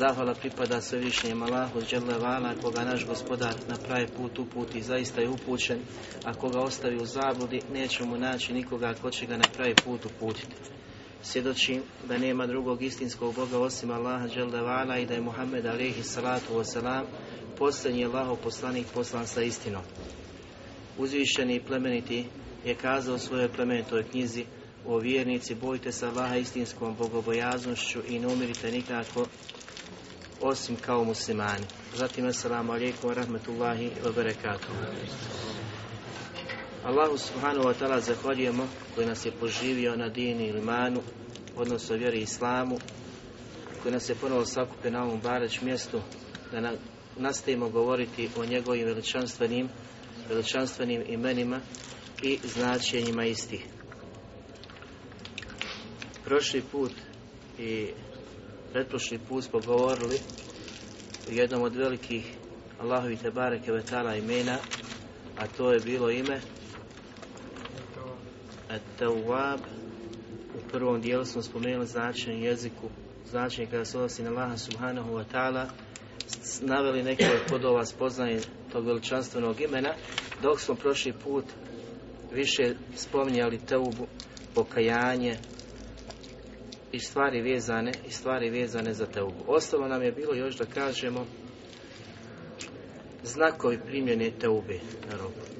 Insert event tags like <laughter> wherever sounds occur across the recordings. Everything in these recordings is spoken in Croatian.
Zahvala pripada svevišnjem Allahu Đele Vala, koga naš gospodar na pravi put uputi, zaista je upućen, a koga ostavi u zabludi, neće mu naći nikoga ko će ga na pravi put uputiti. Svjedočim da nema drugog istinskog Boga osim Allaha Đele Vala i da je Muhammed alaihi salatu wasalam posljednji Allahov poslanik poslan sa istinom. Uzvišeni i plemeniti je kazao u svojoj plemenitoj knjizi o vjernici, bojte se Allaha istinskom bogobojaznošću i ne umirite nikako osim kao muslimani. Zatim, assalamu alaikum wa rahmatullahi wa barakatuh. Allahu subhanahu wa ta'ala zahvaljujemo koji nas je poživio na dini ili manu, odnosno vjeri islamu, koji nas je ponovo sakupio na ovom bareć mjestu da na, nastavimo govoriti o njegovim veličanstvenim, veličanstvenim imenima i značenjima istih. Prošli put i pretprošli put smo govorili jednom od velikih Allahovi te bareke vetala imena, a to je bilo ime At-Tawwab. U prvom dijelu smo spomenuli značenje jeziku, značenje kada se odnosi na Allaha subhanahu wa ta'ala, naveli neke od podova spoznaje tog veličanstvenog imena, dok smo prošli put više spominjali teubu, pokajanje, i stvari vezane i stvari vezane za teubu. Ostalo nam je bilo još da kažemo znakovi primjene teube na robu.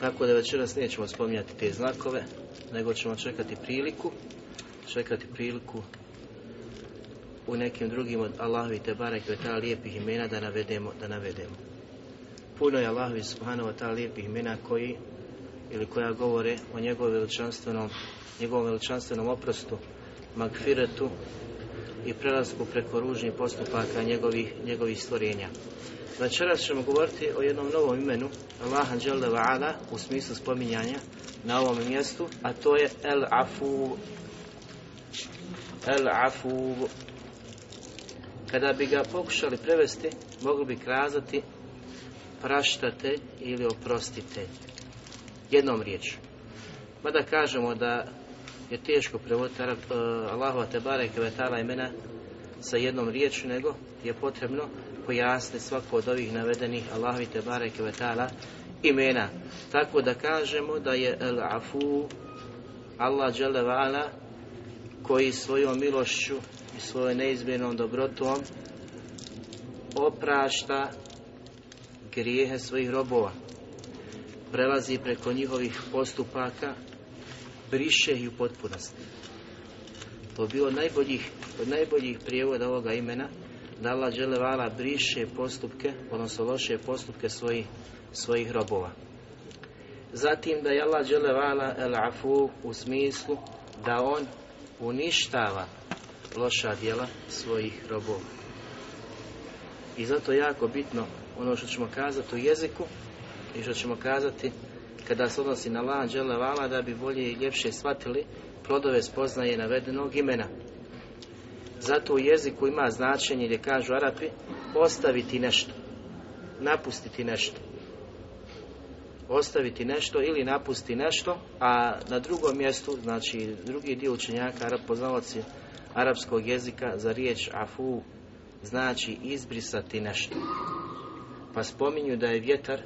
Tako da večeras nećemo spominjati te znakove, nego ćemo čekati priliku, čekati priliku u nekim drugim od Allahovi te barek ta lijepih imena da navedemo, da navedemo. Puno je Allahovi subhanahu ta'ala lijepih imena koji ili koja govore o njegovom veličanstvenom, njegovom veličanstvenom oprostu, magfiretu i prelasku preko ružnih postupaka njegovih, njegovih stvorenja. Večeras ćemo govoriti o jednom novom imenu Allaha Đalla Ala u smislu spominjanja na ovom mjestu, a to je El Afu. El Afu. Kada bi ga pokušali prevesti, mogli bi kazati praštate ili oprostite. Jednom riječu. Mada kažemo da je teško prevoditi uh, Allahova te bareke vetala imena sa jednom riječu, nego je potrebno pojasniti svako od ovih navedenih Allahovi te bareke vetala imena. Tako da kažemo da je El Afu Allah dželevala koji svojom milošću i svojom neizmjernom dobrotom oprašta grijehe svojih robova prelazi preko njihovih postupaka briše ih u potpunosti. To je bilo najboljih, od najboljih prijevoda ovoga imena, da Allah dželevala briše postupke, odnosno loše postupke svojih, svojih robova. Zatim da je Allah dželevala el afu u smislu da on uništava loša djela svojih robova. I zato je jako bitno ono što ćemo kazati u jeziku i što ćemo kazati kada se odnosi na Allah dželevala da bi bolje i ljepše shvatili plodove spoznaje navedenog imena. Zato u jeziku ima značenje gdje kažu Arapi ostaviti nešto, napustiti nešto. ostaviti nešto ili napusti nešto, a na drugom mjestu, znači drugi dio učenjaka, poznavaoci arapskog jezika za riječ afu znači izbrisati nešto. Pa spominju da je vjetar,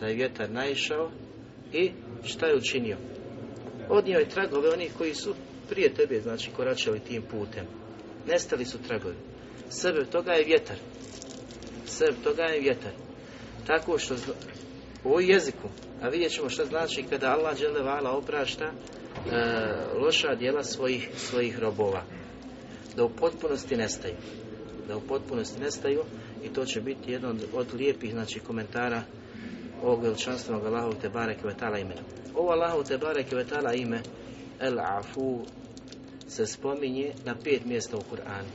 da je vjetar naišao i šta je učinio? Odnio je tragove onih koji su prije tebe, znači koračali tim putem. Nestali su tragovi. Sebe toga je vjetar. Sebe toga je vjetar. Tako što u jeziku, a vidjet ćemo što znači kada Allah vala oprašta e, loša djela svojih, svojih robova. Da u potpunosti nestaju. Da u potpunosti nestaju i to će biti jedan od, lijepih znači, komentara ovog veličanstvenog Allahu te bareke imena. Ovo Allahu te bareke ime El Afu se spominje na pet mjesta u Kur'anu.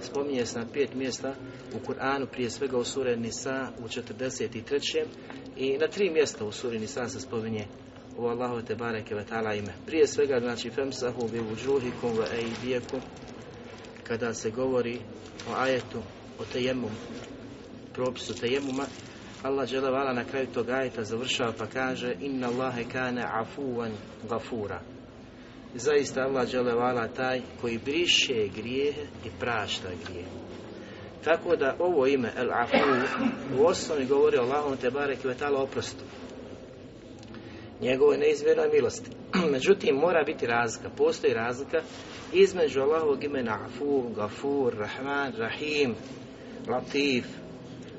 Spominje se na pet mjesta u Kur'anu, prije svega u sure Nisa u 43. i na tri mjesta u suri Nisa se spominje u Allahu te bareke ve ta'ala ime. Prije svega znači femsahu bi vujuhikum wa aydiyakum kada se govori o ajetu o tejemum propisu tejemuma Allah dželle na kraju tog ajeta završava pa kaže inna Allahe kana afuwan gafura zaista Allah dželevala taj koji briše grijehe i prašta grijehe. Tako da ovo ime El Afu u osnovi govori o Allahom te barek i oprostu. Njegovoj neizmjernoj milosti. <clears throat> Međutim, mora biti razlika. Postoji razlika između Allahovog imena Afu, Gafur, Rahman, Rahim, Latif.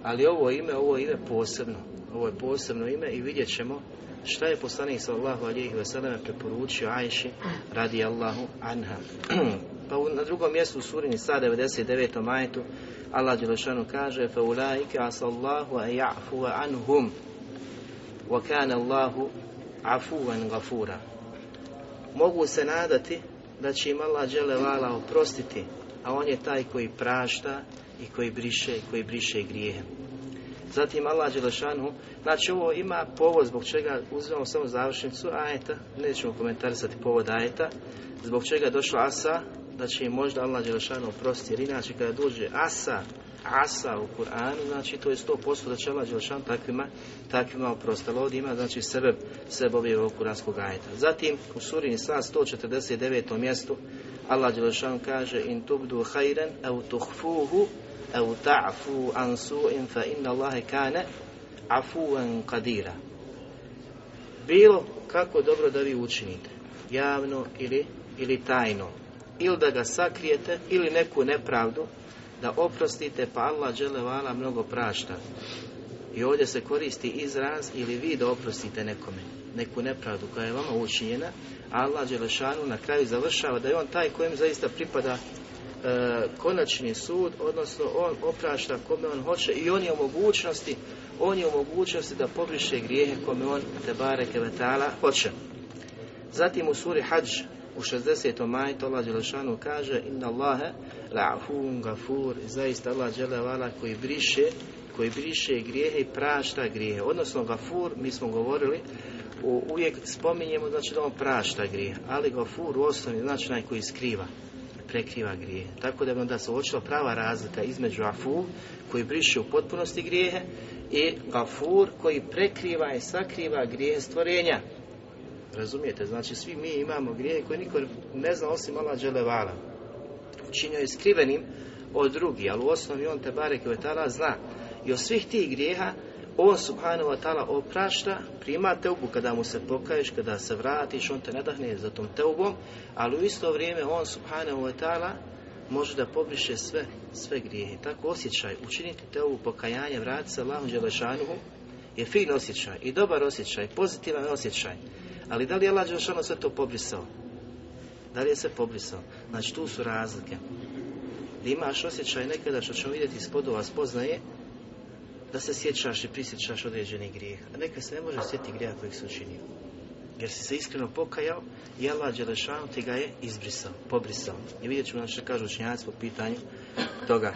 Ali ovo ime, ovo ime posebno. Ovo je posebno ime i vidjet ćemo Šta je poslanik sallallahu alihi wasallam preporučio Ajši radi Allahu anha? <clears throat> pa na drugom mjestu u surini sa 99. majetu Allah Đelešanu kaže a ja'fu anhum wa kana Allahu afuvan gafura mogu se nadati da će im Allah vala oprostiti a on je taj koji prašta i koji briše, koji briše grijehe Zatim Allah Đelešanu, znači ovo ima povod zbog čega uzmemo samo završnicu ajeta, nećemo komentarisati povod ajeta, zbog čega je došla asa, da će im možda Allah Đelešanu oprostiti, jer inače kada dođe asa, asa u Kur'anu, znači to je 100% da će Allah Đelešanu takvima, takvima oprostiti. ovdje ima znači sebe, sebe obje ovog kuranskog ajeta. Zatim u suri Nisa 149. mjestu Allah Đelešanu kaže in tubdu hajren au tuhfuhu au ta'fu an su'in fa inna Allahe kane kadira. Bilo kako dobro da vi učinite, javno ili, ili tajno, ili da ga sakrijete, ili neku nepravdu, da oprostite, pa Allah dželevala mnogo prašta. I ovdje se koristi izraz ili vi da oprostite nekome, neku nepravdu koja je vama učinjena, Allah Đelešanu na kraju završava da je on taj kojem zaista pripada E, konačni sud, odnosno on oprašta kome on hoće i on je u mogućnosti on je u mogućnosti da pobriše grijehe kome on te bareke vetala hoće. Zatim u suri Hadž u 60. majtu Allah Đelešanu kaže Inna Allahe la'afun gafur zaista Allah Đelevala koji briše koji briše grijehe i prašta grijehe. Odnosno gafur, mi smo govorili, uvijek spominjemo znači da on prašta grijehe, ali gafur u osnovi znači onaj koji skriva prekriva grije. Tako da bi onda se uočila prava razlika između afu koji briše u potpunosti grijehe i gafur koji prekriva i sakriva grijehe stvorenja. Razumijete? Znači svi mi imamo grijehe koje niko ne zna osim Allah dželevala. Učinio je skrivenim od drugih, ali u osnovi on te barek zna. I od svih tih grijeha on subhanahu wa ta'ala oprašta, prima teubu kada mu se pokaješ, kada se vratiš, on te nadahne za tom teubom, ali u isto vrijeme on subhanahu wa ta'ala može da pobriše sve, sve grijehe. Tako osjećaj, učiniti teubu pokajanje, vratiti se Allahom Đelešanuhu je fin osjećaj i dobar osjećaj, pozitivan osjećaj. Ali da li je Allah Đelešanu sve to pobrisao? Da li je se pobrisao? Znači tu su razlike. Da imaš osjećaj nekada što ćemo vidjeti iz podova spoznaje, da se sjećaš i prisjećaš određenih grijeha. A neka se ne može sjetiti grijeha kojeg se učinio. Jer si se iskreno pokajao i Allah Đelešanu ti ga je izbrisao, pobrisao. I vidjet ćemo što kažu učinjaci po pitanju toga.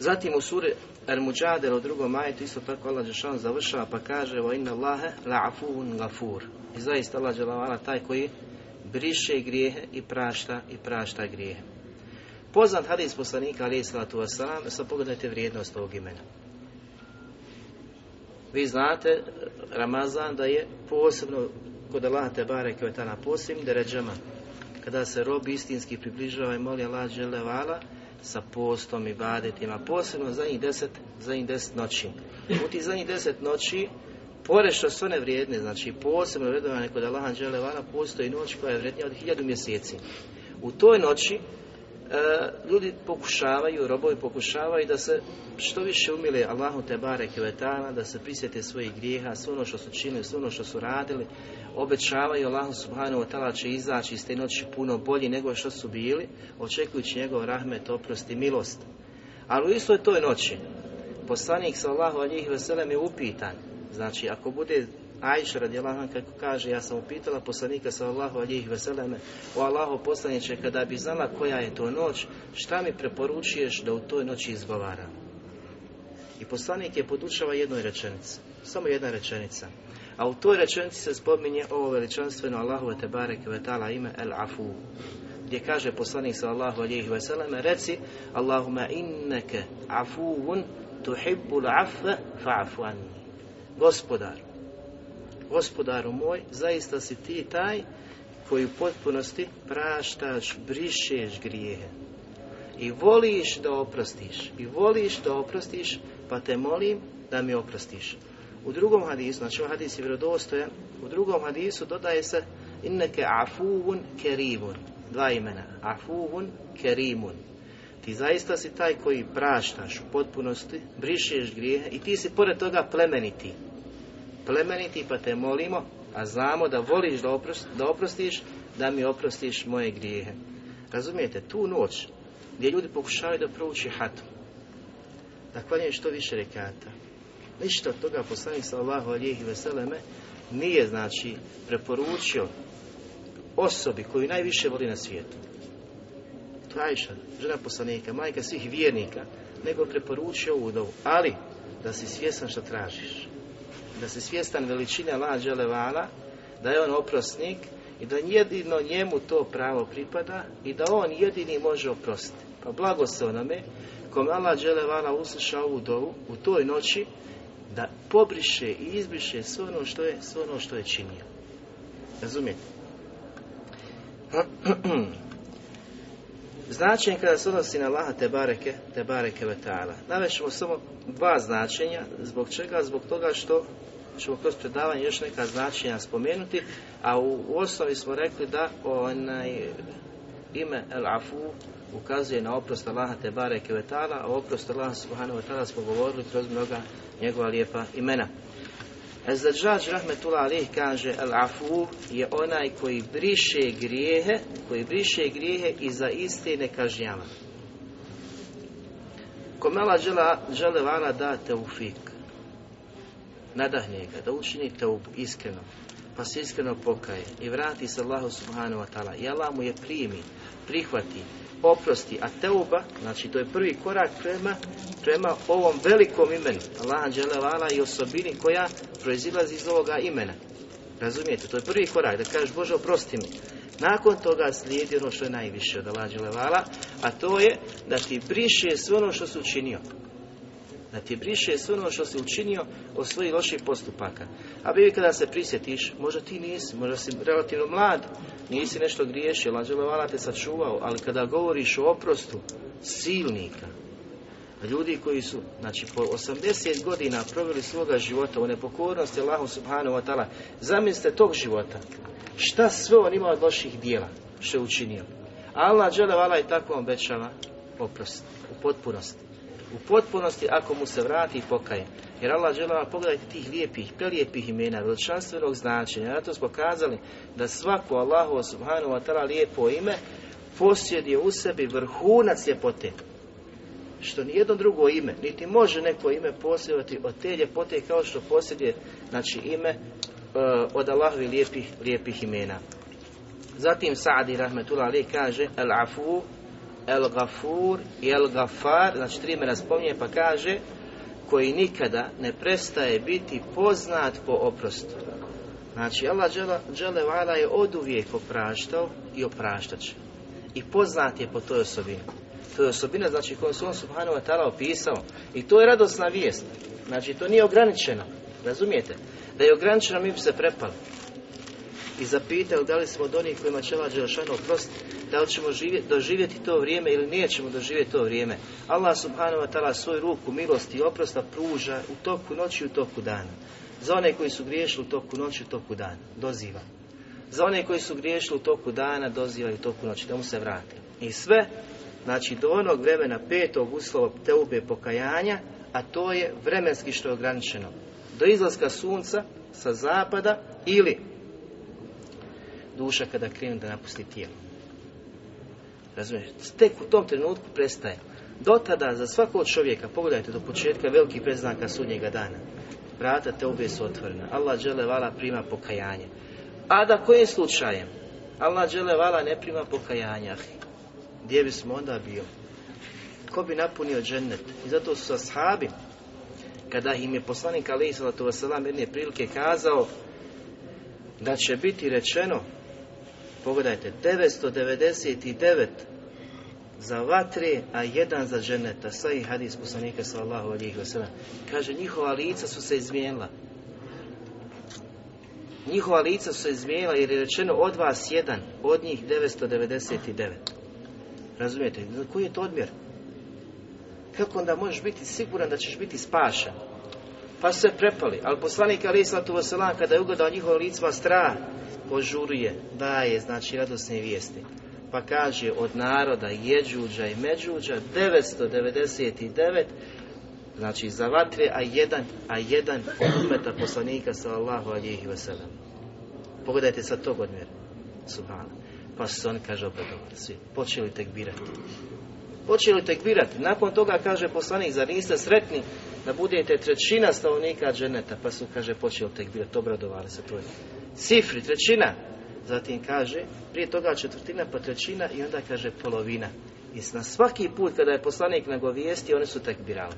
Zatim u suri Al-Mujadil u drugom majetu isto tako Allah Đelešanu završava pa kaže wa inna Allahe la'afun gafur. I zaista Allah Đelešanu taj koji briše grijehe i prašta i prašta grijehe. Poznat hadis poslanika alaih salatu wasalam, sad pogledajte vrijednost ovog imena. Vi znate, Ramazan da je posebno kod Allaha te bareke na posebnim deređama kada se rob istinski približava i moli Allah vala sa postom i badetima, posebno zadnjih deset, zadnjih deset noći. U tih zadnjih deset noći, pored što su one vrijedne, znači posebno vredovane kod Allaha vala postoji noć koja je vrednija od hiljadu mjeseci. U toj noći ljudi pokušavaju, robovi pokušavaju da se što više umile Allahu te barek da se prisjete svojih grijeha, sve ono što su činili, sve ono što su radili, obećavaju Allahu subhanahu wa ta'ala će izaći iz te noći puno bolji nego što su bili, očekujući njegov rahmet, oprost i milost. Ali u istoj toj noći, poslanik sallahu alijih veselem je upitan, znači ako bude Ajša radijallahu kako kaže, ja sam upitala poslanika sallallahu alijih veseleme, o Allahu poslaniće, kada bi znala koja je to noć, šta mi preporučuješ da u toj noći izgovaram? I poslanik je podučava jednoj rečenici, samo jedna rečenica. A u toj rečenici se spominje ovo veličanstveno Allahu te bareke ve ime El Afu. Gdje kaže poslanik sallallahu alijih veseleme, reci Allahumma inneke afuvun tuhibbul afve fa'afu. Gospodar, gospodaru moj, zaista si ti taj koji u potpunosti praštaš, brišeš grijehe. I voliš da oprostiš. I voliš da oprostiš, pa te molim da mi oprostiš. U drugom hadisu, znači ovaj hadis je vjerodostojan, u drugom hadisu dodaje se inneke afuvun kerimun. Dva imena. Afuvun kerimun. Ti zaista si taj koji praštaš u potpunosti, brišeš grijehe i ti si pored toga plemeniti plemeniti, pa te molimo, a znamo da voliš da, da oprostiš, da mi oprostiš moje grijehe. Razumijete, tu noć gdje ljudi pokušavaju da prouči hatu, da klanjaju što više rekata. Ništa od toga poslanik sallahu alijih i veseleme nije znači preporučio osobi koju najviše voli na svijetu. To je žena poslanika, majka svih vjernika, nego preporučio ovu. Ali, da si svjesan što tražiš da se svjestan veličine Allah Đelevala, da je on oprosnik i da jedino njemu to pravo pripada i da on jedini može oprostiti. Pa blago se onome kome Allah Đelevala usliša ovu dovu u toj noći da pobriše i izbriše sve ono što je, sve ono što je činio. Razumijete? <clears throat> Značenje kada se odnosi na Allaha te bareke, te bareke vetala. Navešemo samo dva značenja, zbog čega? Zbog toga što ćemo kroz predavanje još neka značenja spomenuti, a u, osnovi smo rekli da onaj ime El Afu ukazuje na oprost Allaha te bareke vetala, a oprost Allaha subhanahu wa ta'ala smo govorili kroz mnoga njegova lijepa imena. Ezzadžađ rahmetullah alih kaže El Afu je onaj koji briše grijehe, koji briše grijehe i za iste ne kažnjava. Kome Allah žele vala da teufik, nadahne ga, da učini teubu iskreno, pa se iskreno pokaje i vrati se Allahu subhanahu wa ta'ala i Allah mu je primi, prihvati, oprosti, a teuba, znači to je prvi korak prema, prema ovom velikom imenu, Allaha dželevala i osobini koja proizilazi iz ovoga imena. Razumijete, to je prvi korak, da kažeš Bože oprosti mi. Nakon toga slijedi ono što je najviše od Allaha dželevala, a to je da ti briše sve ono što su učinio da ti briše sve ono što si učinio od svojih loših postupaka. A bi kada se prisjetiš, možda ti nisi, možda si relativno mlad, nisi nešto griješio, lađelovala te sačuvao, ali kada govoriš o oprostu silnika, ljudi koji su, znači, po 80 godina proveli svoga života u nepokornosti Allahu subhanahu wa ta'ala, zamislite tog života, šta sve on ima od loših dijela, što je učinio. Allah dželevala i tako obećava oprost u potpunosti u potpunosti ako mu se vrati i pokaje. Jer Allah žele pogledajte tih lijepih, prelijepih imena, veličanstvenog značenja. to smo kazali da svako Allahu subhanahu wa ta'ala lijepo ime posjeduje u sebi vrhunac ljepote. Što nijedno drugo ime, niti može neko ime posjedovati od te ljepote kao što posjeduje znači ime uh, od Allahovi lijepih, lijepih imena. Zatim Sa'di rahmetullah ali kaže El afu El Gafur i El Gafar, znači tri me spominje pa kaže koji nikada ne prestaje biti poznat po oprostu. Znači Allah Đelevala je od uvijek opraštao i opraštat će. I poznat je po toj osobini. To je osobina znači koju se on subhanahu wa ta'ala opisao. I to je radosna vijest. Znači, to nije ograničeno. Razumijete? Da je ograničeno, mi bi se prepali. I zapitali da li smo od onih kojima će Allah Đelšanu da li ćemo doživjeti to vrijeme ili nećemo doživjeti to vrijeme. Allah subhanahu wa ta'ala svoju ruku milosti i oprosta pruža u toku noći i u toku dana. Za one koji su griješili u toku noći i u toku dana. Doziva. Za one koji su griješili u toku dana, doziva i u toku noći. Da mu se vrati. I sve, znači do onog vremena petog uslova teube pokajanja, a to je vremenski što je ograničeno. Do izlaska sunca sa zapada ili duša kada krene da napusti tijelo. Razumiješ? Tek u tom trenutku prestaje. Do tada za svakog čovjeka, pogledajte do početka velikih preznaka sudnjega dana, vrata te obje su otvorena. Allah žele vala prima pokajanje. A da kojim slučajem? Allah žele vala ne prima pokajanja. Gdje bismo onda bio? Ko bi napunio džennet? I zato su ashabi, kada im je poslanik Ali Salatu Vasalam jedne prilike kazao da će biti rečeno Pogledajte, 999 za vatre, a jedan za dženeta. i hadis poslanika sallahu alihi wasallam. Kaže, njihova lica su se izmijenila. Njihova lica su se izmijenila jer je rečeno od vas jedan, od njih 999. Razumijete? Koji je to odmjer? Kako onda možeš biti siguran da ćeš biti spašan? Pa su se prepali. Ali poslanik Ali Islatu Vasalam kada je ugledao njihovim licima strah, požuruje, daje, znači radosne vijesti. Pa kaže od naroda Jeđuđa i Međuđa 999 znači za vatre, a jedan, a jedan od umeta poslanika sallallahu alihi wasallam. Pogledajte sad tog odmjera. Subhana. Pa su se oni, kaže, obradovali svi. Počeli tek birati. Počeli tek birati. Nakon toga kaže poslanik, zar niste sretni da budete trećina stanovnika dženeta? Pa su, kaže, počeli tek birati. Obradovali se to cifri, trećina. Zatim kaže, prije toga četvrtina, pa trećina i onda kaže polovina. I na svaki put kada je poslanik nagovijesti, oni su tek birali.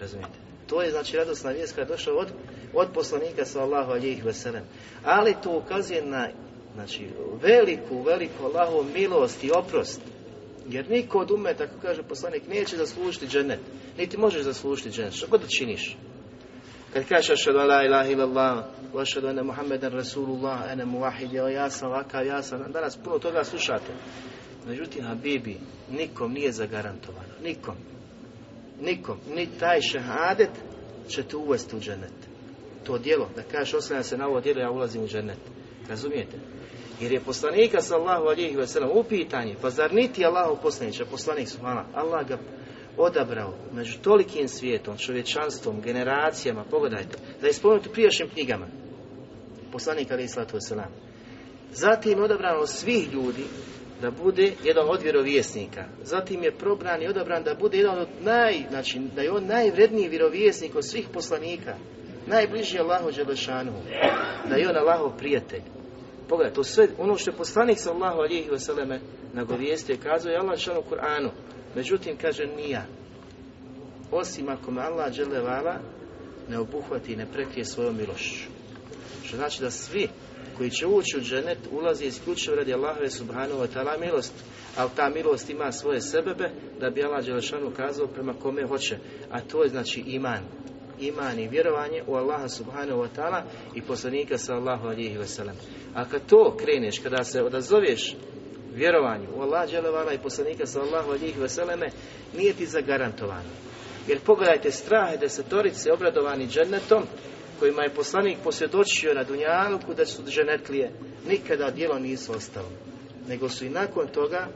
Razumijete? To je znači radosna vijest kada je došla od, od poslanika sallahu alijih veselem. Ali to ukazuje na znači, veliku, veliku Allahovu milost i oprost. Jer niko od ume, tako kaže poslanik, neće zaslužiti dženet. Niti možeš zaslužiti dženet. Što god da činiš. Kad kažeš ašadu la ilaha illallah, ašadu ene Muhammeden Rasulullah, ene muwahid, ja sam ovakav, ja sam, danas puno toga slušate. Međutim, Habibi, nikom nije zagarantovano, nikom. Nikom, ni taj šehadet će te uvesti u dženet. To djelo, da kažeš oslanjam se na ovo djelo, ja ulazim u dženet. Razumijete? Jer je poslanika sallahu alihi wasallam u pitanje, pa zar niti Allahu poslanića, poslanik su Allah ga odabrao među tolikim svijetom, čovječanstvom, generacijama, pogledajte, da je spomenuto prijašnjim knjigama, poslanik Ali Islatu Veselam. Zatim je odabrano svih ljudi da bude jedan od vjerovjesnika. Zatim je probran i odabran da bude jedan od naj, znači da je on najvredniji vjerovjesnik od svih poslanika. Najbliži Allahu Đelešanu. Da je on Allahov prijatelj. Pogledaj, to sve, ono što je poslanik sallahu alihi vseleme nagovijestio i kazao je Allah u Kur'anu. Međutim, kaže, nija. Osim ako me Allah vala ne obuhvati i ne prekrije svojom milošću. Što znači da svi koji će ući u dženet ulazi isključivo radi Allahove subhanahu wa ta'ala milost. Ali ta milost ima svoje sebebe da bi Allah Đelešanu kazao prema kome hoće. A to je znači iman. Iman i vjerovanje u Allaha subhanahu wa ta'ala i poslanika sallahu alihi wasallam. A kad to kreneš, kada se odazoveš vjerovanju u Allah dželevala i poslanika sallahu alijih veseleme nije ti zagarantovano. Jer pogledajte strah desetorice obradovani džennetom kojima je poslanik posvjedočio na Dunjaluku da su dženetlije nikada djelo nisu ostalo. Nego su i nakon toga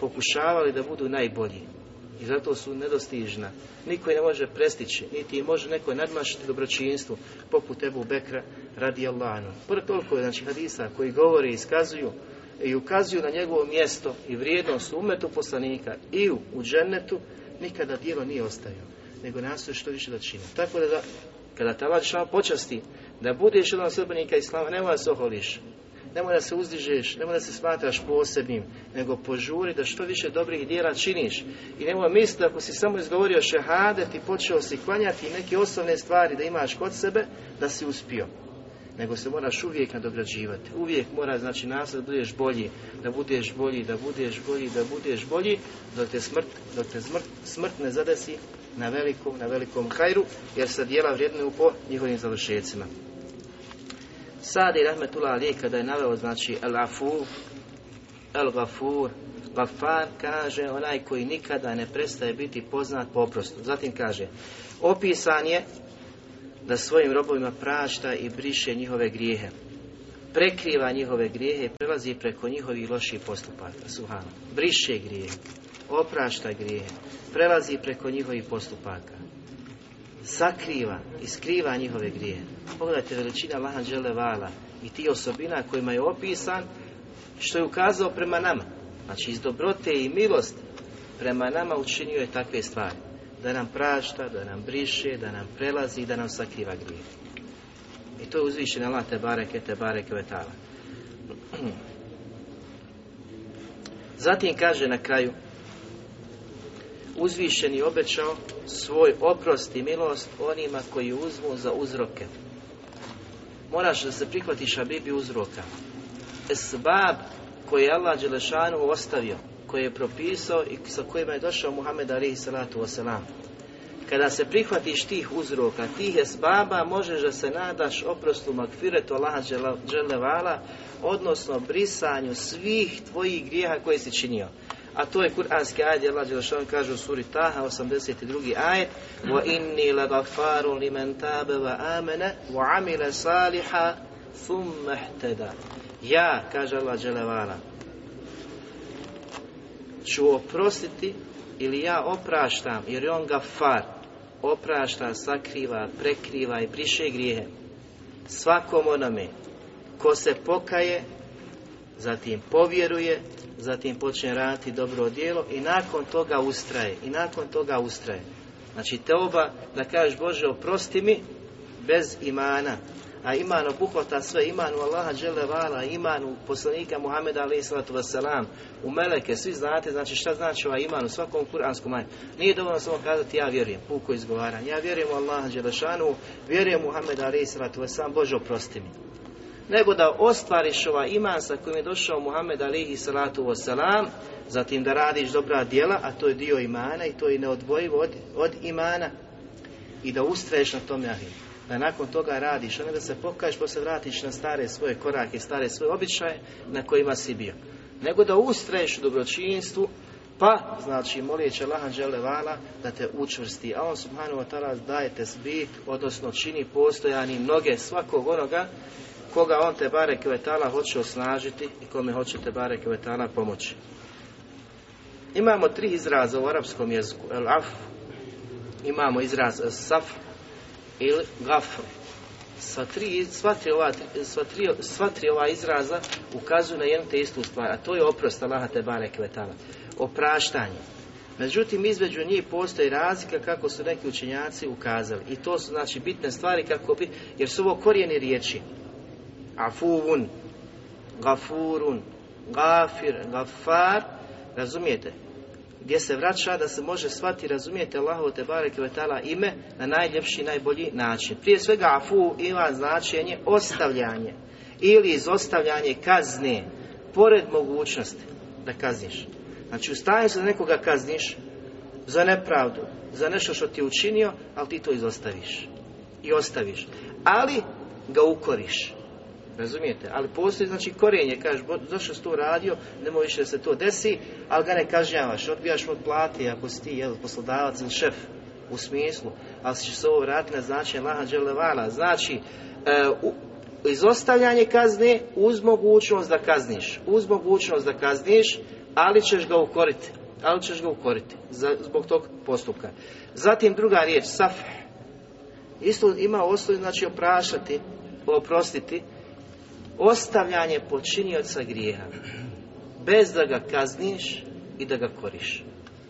pokušavali da budu najbolji. I zato su nedostižna. Niko je ne može prestići, niti može neko nadmašiti dobročinstvu, poput Ebu Bekra radi Allahanu. Pored toliko znači, hadisa koji govori i iskazuju i ukazuju na njegovo mjesto i vrijednost umetu poslanika i u, u džennetu, nikada djelo nije ostavio, nego nastoji što više da čini. Tako da, da kada ta Allah počasti da budeš jedan sredbenika Islama, nemoj da se oholiš, nemoj da se uzdižeš, nemoj da se smatraš posebnim, nego požuri da što više dobrih djela činiš. I nemoj misliti da ako si samo izgovorio šehadet i počeo si klanjati neke osnovne stvari da imaš kod sebe, da si uspio nego se moraš uvijek nadograđivati. Uvijek mora znači nas da budeš bolji, da budeš bolji, da budeš bolji, da budeš bolji, dok te smrt, dok te smrt, smrt ne zadesi na velikom, na velikom hajru, jer se dijela vrijednuju po njihovim završecima. Sadi Rahmetullah Ali kada je naveo znači El Afu, El Gafur, Gafar kaže onaj koji nikada ne prestaje biti poznat po. Zatim kaže, opisan je da svojim robovima prašta i briše njihove grijehe. Prekriva njihove grijehe i prelazi preko njihovih loših postupaka. Suhano. Briše grijehe. Oprašta grijehe. Prelazi preko njihovih postupaka. Sakriva i skriva njihove grijehe. Pogledajte veličina Laha Vala i ti osobina kojima je opisan što je ukazao prema nama. Znači iz dobrote i milost prema nama učinio je takve stvari. Da nam prašta, da nam briše, da nam prelazi i da nam sakriva grije. I to je uzvišen Allah te bareke, te bareke vetala. <clears throat> Zatim kaže na kraju uzvišeni obećao svoj oprost i milost onima koji uzmu za uzroke. Moraš da se prihvatiš Habibi uzroka. Esbab koje je Allah Đelešanu ostavio, koje je propisao i sa kojima je došao Muhammed alihi salatu wasalam. Kada se prihvatiš tih uzroka, tih esbaba, možeš da se nadaš oprostu magfiretu Allaha Đelevala, odnosno brisanju svih tvojih grijeha koje si činio. A to je kuranski ajet, Allah Đelešanu kaže u suri Taha, 82. ajet Wa inni lagafaru limen tabe wa amene wa amile saliha thumma hteda. Ja, kaže Allah Đelevala, ću oprostiti ili ja opraštam, jer je on gafar, oprašta, sakriva, prekriva i briše grijehe. Svakom onome ko se pokaje, zatim povjeruje, zatim počne raditi dobro djelo i nakon toga ustraje. I nakon toga ustraje. Znači te oba da kažeš Bože oprosti mi bez imana, a iman obuhvata sve, iman u Allaha vala, iman u poslanika Muhameda alaih sallatu wasalam, u meleke, svi znate, znači šta znači ovaj iman u svakom kuranskom ajetu. Nije dovoljno samo kazati ja vjerujem, puko izgovaranje, ja vjerujem u Allaha Đelešanu, vjerujem Muhameda alaih sallatu wasalam, Bože oprosti mi. Nego da ostvariš ovaj iman sa kojim je došao Muhammed alihi salatu wasalam, zatim da radiš dobra djela, a to je dio imana i to je neodvojivo od, od imana. I da ustraješ na tome ahim da nakon toga radiš, a ne da se pokaješ pa se vratiš na stare svoje korake, stare svoje običaje na kojima si bio. Nego da ustraješ u dobročinstvu, pa, znači, molijeće Allaha vala da te učvrsti, a on subhanahu wa ta'ala daje te zbih, odnosno čini postojani noge svakog onoga koga on te bare kvetala hoće osnažiti i kome hoće te bare kvetala pomoći. Imamo tri izraza u arapskom jeziku, el af, imamo izraz saf, ili gafr. Sva tri, sva tri, ova, sva, tri, sva tri ova izraza ukazuju na jednu te istu stvar, a to je oprost Allaha te bare kvetala. Opraštanje. Međutim, između njih postoji razlika kako su neki učenjaci ukazali. I to su znači bitne stvari kako bi, jer su ovo korijeni riječi. Afuvun, gafurun, gafir, gafar, razumijete? gdje se vraća da se može shvati razumijete Allahovo te bareke ime na najljepši najbolji način. Prije svega afu ima značenje ostavljanje ili izostavljanje kazne pored mogućnosti da kazniš. Znači u stanju se da nekoga kazniš za nepravdu, za nešto što ti je učinio, ali ti to izostaviš i ostaviš. Ali ga ukoriš. Razumijete? Ali postoji znači korijenje, kažeš, zašto si to radio, nemoj više da se to desi, ali ga ne kažnjavaš, odbijaš mu od plati ako si ti jel, poslodavac ili šef u smislu, ali će se ovo vratiti na značenje Laha Đelevala. Znači, e, izostavljanje kazne uz mogućnost da kazniš, uz mogućnost da kazniš, ali ćeš ga ukoriti, ali ćeš ga ukoriti zbog tog postupka. Zatim druga riječ, saf, isto ima osnovu, znači oprašati, oprostiti, ostavljanje počinioca grijeha bez da ga kazniš i da ga koriš.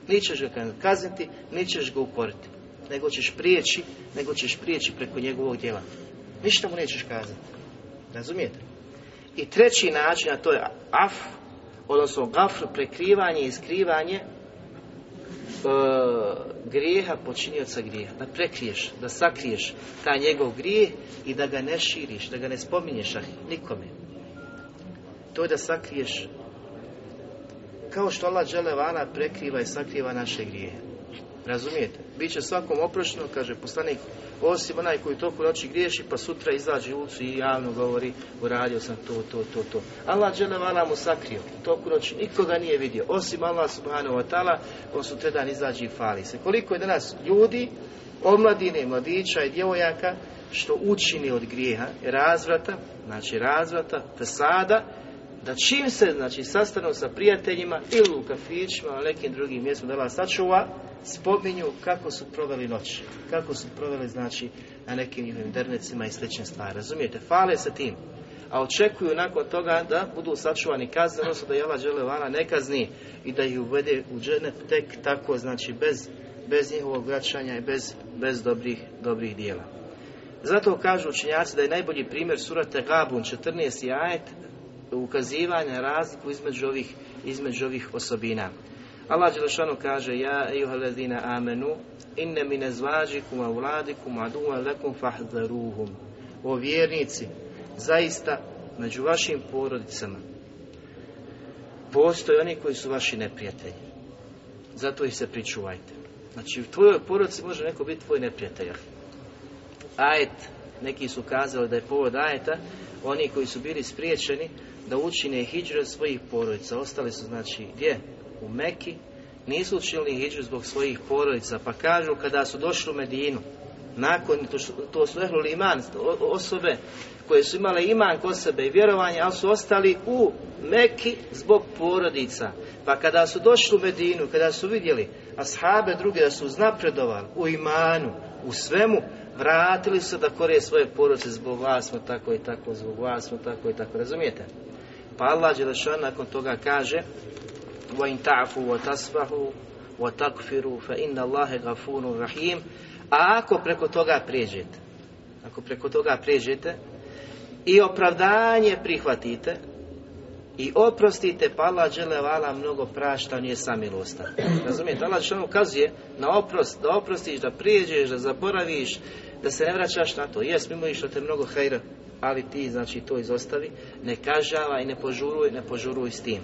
Nićeš ga kazniti, nićeš ga ukoriti, nego ćeš prijeći, nego ćeš prijeći preko njegovog djela. Ništa mu nećeš kazati. Razumijete? I treći način, a to je af, odnosno gafr, prekrivanje i skrivanje grijeha počinioca grijeha, da prekriješ, da sakriješ taj njegov grijeh i da ga ne širiš, da ga ne spominješ nikome. To je da sakriješ kao što Allah vana prekriva i sakriva naše grijehe. Razumijete? Biće svakom oprošteno, kaže poslanik, osim onaj koji toku noći griješi, pa sutra izađe u ulicu i javno govori, uradio sam to, to, to, to. Allah dželevala mu sakrio, toku noći nikoga nije vidio, osim Allah subhanahu wa ta'ala, on su dan izađe i fali se. Koliko je danas ljudi, omladine, mladića i djevojaka, što učini od grijeha, razvrata, znači razvrata, fesada, da čim se, znači, sastanu sa prijateljima ili u kafićima, ili nekim drugim mjestima da sačuva, spominju kako su proveli noć, kako su proveli, znači, na nekim njihovim dernecima i slične stvari. Razumijete? Fale se tim. A očekuju nakon toga da budu sačuvani kazne, odnosno da Jela Đelevana ne kazni i da ih uvede u džene tek tako, znači, bez, bez njihovog vraćanja i bez, bez dobrih, dobrih dijela. Zato kažu učenjaci da je najbolji primjer surate Gabun 14. ajet ukazivanja razliku između ovih, između ovih osobina. Allah Đelešanu kaže Ja ejuhaledina amenu inne mine zvađikum a vladikum aduva lekum fahdaruhum O vjernici, zaista među vašim porodicama postoje oni koji su vaši neprijatelji. Zato ih se pričuvajte. Znači u tvojoj porodici može neko biti tvoj neprijatelj. Ajet, neki su kazali da je povod ajeta, oni koji su bili spriječeni da učine hijđu od svojih porodica. Ostali su znači gdje? U Meki. Nisu učinili hijđu zbog svojih porodica. Pa kažu kada su došli u Medinu, nakon to, to su iman, osobe koje su imale iman kod sebe i vjerovanje, ali su ostali u Meki zbog porodica. Pa kada su došli u Medinu, kada su vidjeli ashabe druge da su uznapredovali u imanu, u svemu, vratili su da korije svoje porodice zbog vas smo tako i tako, zbog vas smo tako i tako, razumijete? Pa Allah Đelešan nakon toga kaže وَإِنْ تَعْفُوا وَتَسْفَهُوا وَتَكْفِرُوا فَإِنَّ اللَّهَ غَفُورٌ رَحِيمٌ A ako preko toga prijeđete, ako preko toga prijeđete i opravdanje prihvatite i oprostite, pa Allah vala mnogo prašta, nije samilostan. Razumijete? Allah što ukazuje na oprost, da oprostiš, da prijeđeš, da zaboraviš, da se ne vraćaš na to. Jes, mimo išlo te mnogo hajra, ali ti znači to izostavi, ne kažava i ne požuruj, ne požuruj s tim.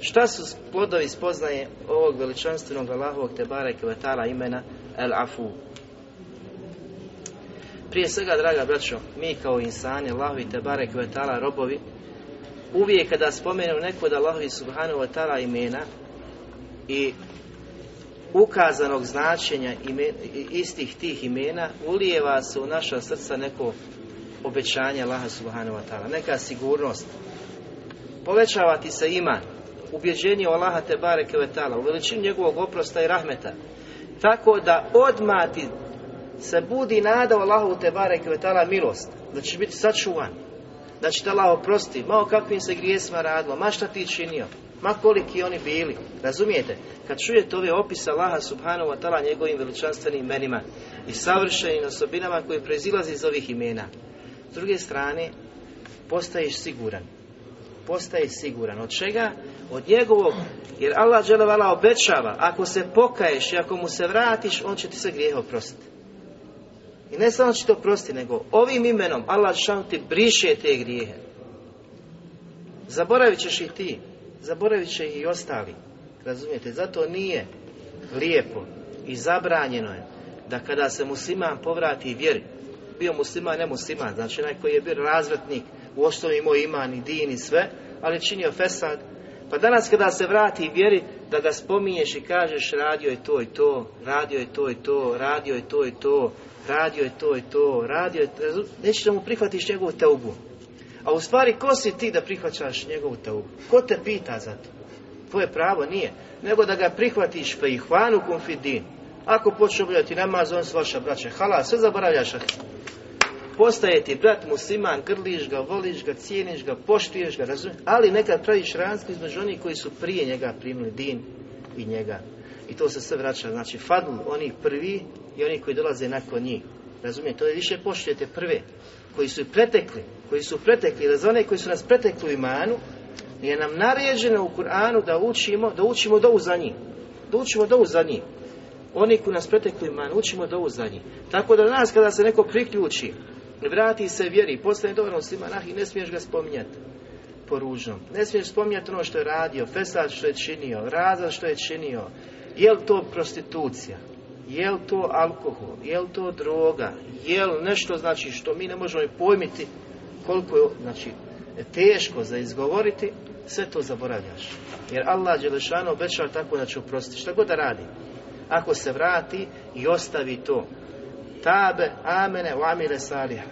Šta su plodovi spoznaje ovog veličanstvenog Allahovog Tebara i Kvetala imena El Afu? Prije svega, draga braćo, mi kao insani, Allahovi Tebara i Kvetala robovi, uvijek kada spomenemo neko od Allahovi Subhanahu wa ta'ala imena i ukazanog značenja istih tih imena, ulijeva se u naša srca neko obećanje Allaha subhanahu wa ta'ala, neka sigurnost. Povećava ti se iman, ubjeđenje Allaha te bareke ve ta'ala, u veličini njegovog oprosta i rahmeta. Tako da odmah ti se budi nada Allahu te bareke ve ta'ala milost, da će biti sačuvan, da će te Allah oprosti, ma o kakvim se grijesima radilo, ma šta ti činio, ma koliki oni bili. Razumijete? Kad čujete ove opise Allaha subhanahu wa ta'ala njegovim veličanstvenim imenima i savršenim osobinama koje proizilaze iz ovih imena, s druge strane, postaješ siguran. Postaješ siguran. Od čega? Od njegovog. Jer Allah dželevala obećava, ako se pokaješ i ako mu se vratiš, on će ti se grijeh oprostiti. I ne samo će to oprostiti, nego ovim imenom Allah ti briše te grijehe. Zaboravit ćeš i ti. Zaboravit će i ostali. Razumijete? Zato nije lijepo i zabranjeno je da kada se musliman povrati vjeri, bio musliman, ne musliman, znači onaj koji je bio razvratnik, u osnovi imao iman i din i sve, ali činio fesad. Pa danas kada se vrati vjeri, da ga spominješ i kažeš radio je to i to, radio je to i to, radio je to i to, radio je to i to, radio je to, neće da mu prihvatiš njegovu teubu. A u stvari, ko si ti da prihvaćaš njegovu teubu? Ko te pita za to? Tvoje pravo nije. Nego da ga prihvatiš pa i hvanu konfidin. Ako počne obavljati namaz, on su vaša braća. Hala, sve zaboravljaš. Postaje ti brat musliman, grliš ga, voliš ga, cijeniš ga, poštuješ ga, razumiješ? Ali nekad praviš razliku između onih koji su prije njega primili din i njega. I to se sve vraća. Znači, fadl, oni prvi i oni koji dolaze nakon njih. Razumijete? To je više poštujete prve. Koji su pretekli, koji su pretekli, da za one koji su nas pretekli u imanu, je nam naređeno u Kur'anu da učimo, da učimo dovu za njih. Da učimo dovu za njih. Oni koji nas pretekli iman, učimo dovu za njih. Tako da nas kada se neko priključi, vrati se vjeri, postane svima nah i ne smiješ ga spominjati po ružnom. Ne smiješ spominjati ono što je radio, fesad što je činio, razad što je činio. Je li to prostitucija? je li to alkohol, je li to droga, je li nešto znači što mi ne možemo pojmiti koliko je znači, teško za izgovoriti, sve to zaboravljaš. Jer Allah Đelešanu obećava tako da će oprostiti. Šta god da radi. Ako se vrati i ostavi to. Tabe, amene, amire saliha.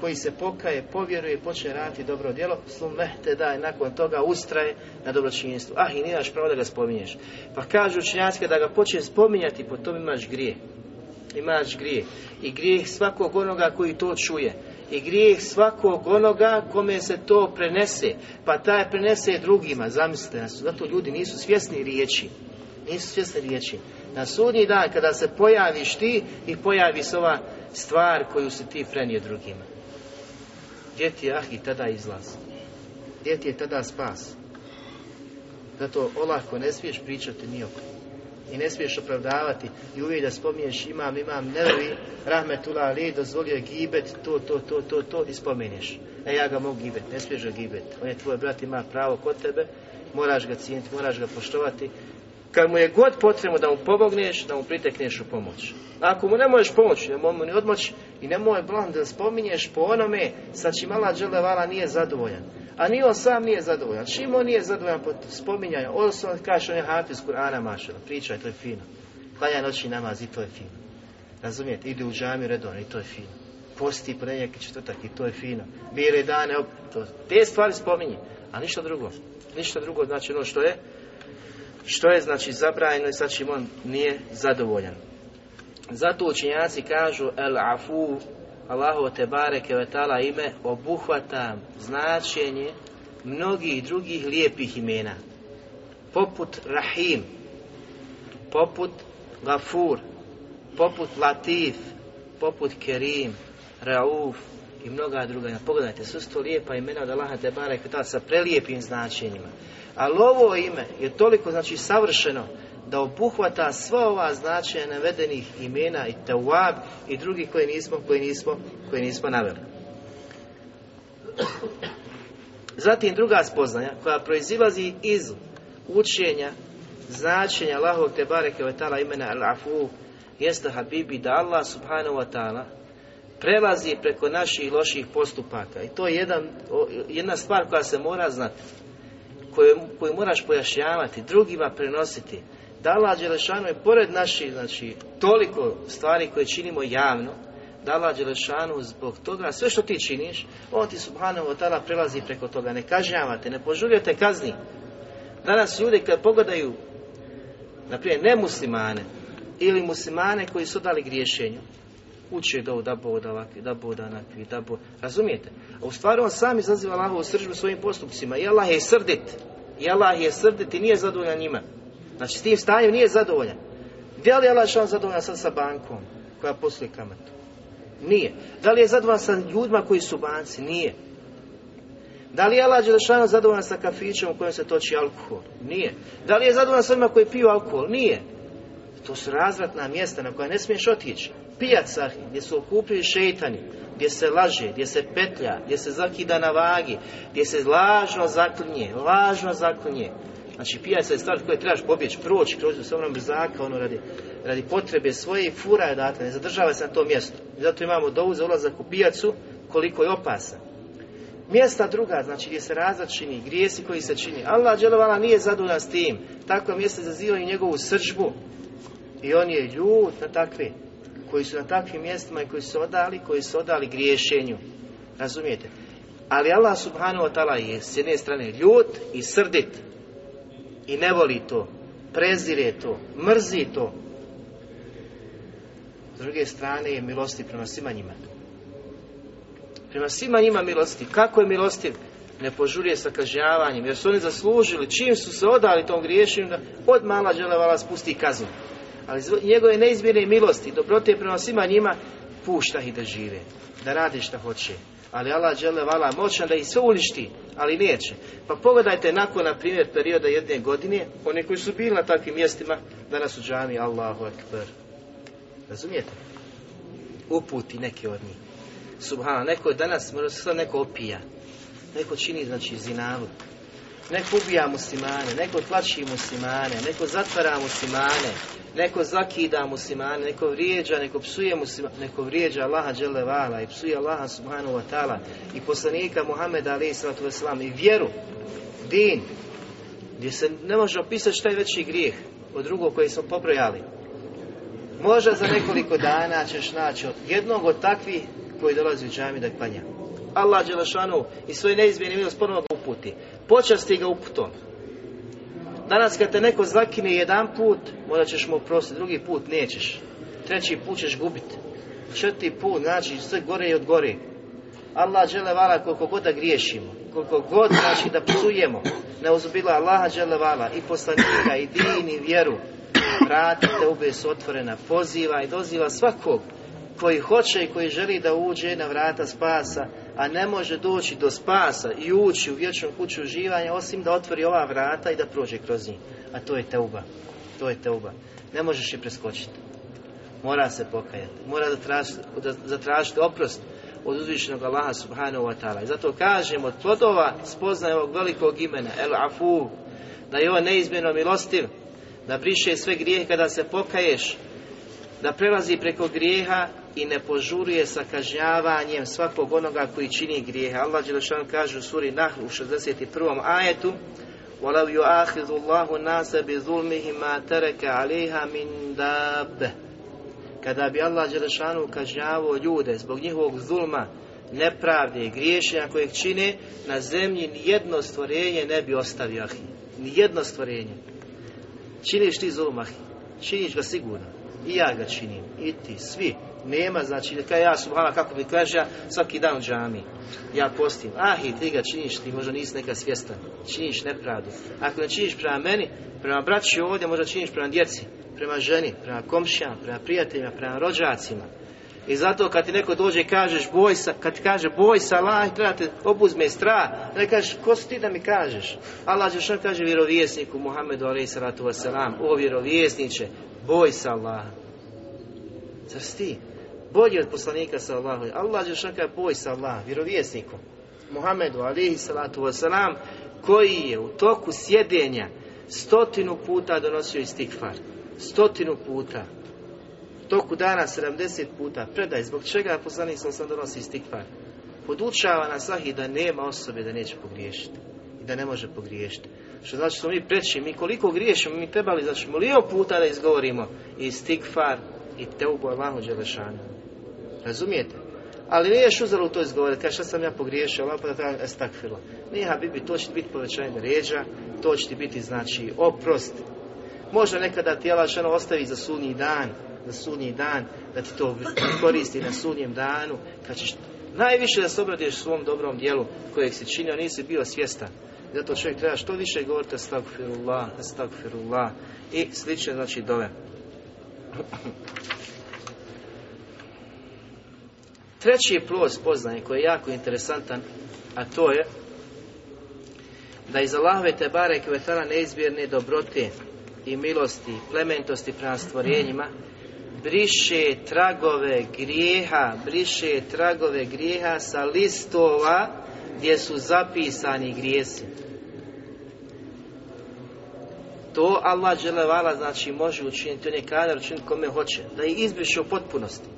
Koji se pokaje, povjeruje, počne raditi dobro djelo, slumehte daj, nakon toga ustraje na dobročinjstvu. Ah, i nimaš pravo da ga spominješ. Pa kažu učinjacke da ga počne spominjati, po tom imaš grije. Imaš grije. I grijeh svakog onoga koji to čuje i grijeh svakog onoga kome se to prenese, pa taj prenese drugima, zamislite nas, zato ljudi nisu svjesni riječi, nisu svjesni riječi. Na sudnji dan kada se pojaviš ti i pojavi se ova stvar koju se ti prenio drugima. Gdje ti je ah i tada izlaz? Gdje ti je tada spas? Zato olako ne smiješ pričati nijoko i ne smiješ opravdavati i uvijek da spominješ imam, imam, nevi, rahmetullah ali, dozvolio gibet, to, to, to, to, to i spominješ. E ja ga mogu gibet, ne smiješ ga gibet. On je tvoj brat, ima pravo kod tebe, moraš ga cijeniti, moraš ga poštovati. Kad mu je god potrebno da mu pomogneš, da mu pritekneš u pomoć. Ako mu ne možeš pomoći, ne mu ni odmoći i nemoj blan da spominješ po onome sa čim Allah vala nije zadovoljan. A ni on sam nije zadovoljan. Čim on nije zadovoljan pod spominjanjem, odnosno kaže on je hafiz Kur'ana mašala, pričaj, to je fino. Klanja noći namaz i to je fino. Razumijete, ide u džami redon i to je fino. Posti ponedjeljak i četvrtak i to je fino. Bire dane, to, te stvari spominje, a ništa drugo. Ništa drugo znači ono što je što je znači zabranjeno i sa čim on nije zadovoljan. Zato učenjaci kažu el afu Allahu te bareke vetala ime obuhvata značenje mnogih drugih lijepih imena. Poput Rahim, poput Gafur, poput Latif, poput Kerim, Rauf i mnoga druga. Pogledajte, su to lijepa imena od Allaha te bareke sa prelijepim značenjima. Ali ovo ime je toliko znači savršeno da obuhvata sva ova značaja navedenih imena i tawab i drugih koje nismo, koji nismo, koji nismo naveli. Zatim druga spoznaja koja proizilazi iz učenja značenja Allahovog te bareke ve imena al-afu jeste habibi da Allah subhanahu wa ta'ala prelazi preko naših loših postupaka i to je jedan, jedna stvar koja se mora znati koju, koju moraš pojašnjavati, drugima prenositi da Allah Đelešanu je pored naših, znači, toliko stvari koje činimo javno, da Allah Đelešanu zbog toga, sve što ti činiš, on ti subhanahu ta'ala prelazi preko toga, ne kažnjavate, ne požurjate kazni. Danas ljudi kad pogledaju, naprimjer, nemuslimane, ili muslimane koji su dali griješenju, uče da da boda ovakvi, da boda onakvi, da bo... Razumijete? A u stvari on sam izaziva Allahovu sržbu svojim postupcima. I Allah je srdit. I Allah je srdit i nije zadovoljan njima. Znači s tim stanjem nije zadovoljan. Gdje li je Allah zadovoljan sad sa bankom koja posluje kamatu? Nije. Da li je zadovoljan sa ljudima koji su banci? Nije. Da li je Allah Đelešanu zadovoljan sa kafićem u kojem se toči alkohol? Nije. Da li je zadovoljan sa onima koji piju alkohol? Nije. To su razvratna mjesta na koja ne smiješ otići. Pijaca gdje su okupili šeitani, gdje se laže, gdje se petlja, gdje se zakida na vagi, gdje se lažno zaklinje, lažno zaklinje. Znači pijaca je stvar koje trebaš pobjeći, proći kroz s onom brzaka, ono radi, radi potrebe svoje i fura je dakle, ne zadržava se na tom mjestu. I zato imamo dovu za ulazak u pijacu koliko je opasan. Mjesta druga, znači gdje se razlad čini, grijesi koji se čini. Allah dželovala nije zadovoljan s tim. Takvo mjesto zaziva i njegovu sržbu. I on je ljut na takve, koji su na takvim mjestima i koji su odali, koji su odali griješenju. Razumijete? Ali Allah subhanahu wa ta'ala je s jedne strane ljut i srdit i ne voli to, prezire to, mrzi to. S druge strane je milosti prema svima njima. Prema svima njima milosti. Kako je milostiv? Ne požurije sa kažnjavanjem, jer su oni zaslužili, čim su se odali tom griješenju, da od mala vala spusti kaznu. Ali njegove neizmjerne milosti, dobrote prema svima njima, pušta ih da žive, da radi šta hoće ali Allah žele vala moćan da ih sve uništi, ali neće. Pa pogledajte nakon, na primjer, perioda jedne godine, oni koji su bili na takvim mjestima, danas u džami Allahu Akbar. Razumijete? Uputi neki od njih. Subhana, neko danas, možda se neko opija. Neko čini, znači, zinavu. Neko ubija muslimane, neko tlači muslimane, neko zatvara muslimane, neko zakida muslimane, neko vrijeđa, neko psuje muslimane, neko vrijeđa Allaha dželevala i psuje Allaha subhanahu wa ta'ala i poslanika Muhammeda alaihi sallatu i vjeru, din, gdje se ne može opisati šta je veći grijeh od drugog koji smo pobrojali. Možda za nekoliko dana ćeš naći jednog od takvih koji dolazi u džami da klanja. Allah Đelešanu i svoj neizmjeni milost ponovno ga uputi. Počasti ga uputom. Danas kad te neko zakine jedan put, možda ćeš mu oprostiti, drugi put nećeš. Treći put ćeš gubiti. Četiri put, znači sve gore i od gore. Allah vala koliko god da griješimo, koliko god znači da psujemo, ne uzubila Allaha vala i poslanika i din i vjeru, vrata te su otvorena, poziva i doziva svakog koji hoće i koji želi da uđe na vrata spasa, a ne može doći do spasa i ući u vječnu kuću uživanja, osim da otvori ova vrata i da prođe kroz njih. A to je teuba. To je teuba. Ne možeš je preskočiti. Mora se pokajati. Mora da zatražiti oprost od uzvišenog Allaha subhanahu wa ta'ala. I zato kažemo od plodova spoznaje ovog velikog imena El Afu, da je on neizmjerno milostiv, da briše sve grijehe kada se pokaješ, da prelazi preko grijeha i ne požuruje sa kažnjavanjem svakog onoga koji čini grijehe. Allah Đelešan kaže u suri Nahl u 61. ajetu وَلَوْ يُؤَخِذُ اللَّهُ النَّاسَ بِظُلْمِهِمْ مَا تَرَكَ عَلَيْهَا مِنْ دَابَ Kada bi Allah Đelešanu kažnjavao ljude zbog njihovog zulma, nepravde i griješenja kojeg čine, na zemlji nijedno stvorenje ne bi ostavio ahi. Nijedno stvorenje. Činiš ti zulma ahi. Činiš ga sigurno. I ja ga činim. I ti. Svi. Nema, znači, kaj ja subhana, kako bi kaže, svaki dan u džami. Ja postim. Ah, i ti ga činiš, ti možda nisi neka svjestan. Činiš nepravdu. Ako ne činiš prema meni, prema braći ovdje, možda činiš prema djeci, prema ženi, prema komšijama, prema prijateljima, prema rođacima. I zato kad ti neko dođe i kažeš boj sa, kad ti kaže boj sa Allah, treba te obuzme strah. Ne kažeš, ko si ti da mi kažeš? Allah što kaže vjerovjesniku Muhammedu alaih salatu wasalam, o vjerovjesniče, boj sa Allah. Zar si ti? Bolji od poslanika sa Allahom. Allah je šaka boj sa Allah, vjerovjesnikom. Muhammedu alihi salatu wasalam, koji je u toku sjedenja stotinu puta donosio istikfar. Stotinu puta. U toku dana 70 puta. Predaj, zbog čega poslanik sa sam donosi istikfar. Podučava nas i da nema osobe da neće pogriješiti. I da ne može pogriješiti. Što znači smo mi preći, mi koliko griješimo, mi trebali znači milijon puta da izgovorimo istikfar i teubu Allahu Đelešanu. Razumijete? Ali nije uzelo u to izgovoriti, kaže šta sam ja pogriješio, pa da treba estakfirla. Nije Habibi, to će biti povećanje ređa, to će ti biti znači oprost. Možda nekada ti Allah ostavi za sunji dan, za sunji dan, da ti to <coughs> koristi na sunjem danu, kad ćeš najviše da se obradiš svom dobrom dijelu kojeg si činio, nisi bio svjestan. Zato čovjek treba što više govoriti astagfirullah, astagfirullah i slične znači dove. Treći plod spoznaje koji je jako interesantan, a to je da iz Allahove te bare kvetala neizbjerne dobrote i milosti, plementosti prema stvorenjima, briše tragove grijeha, briše tragove grijeha sa listova gdje su zapisani grijesi. To Allah dželevala znači može učiniti, on je kadar učiniti kome hoće, da ih izbriše u potpunosti.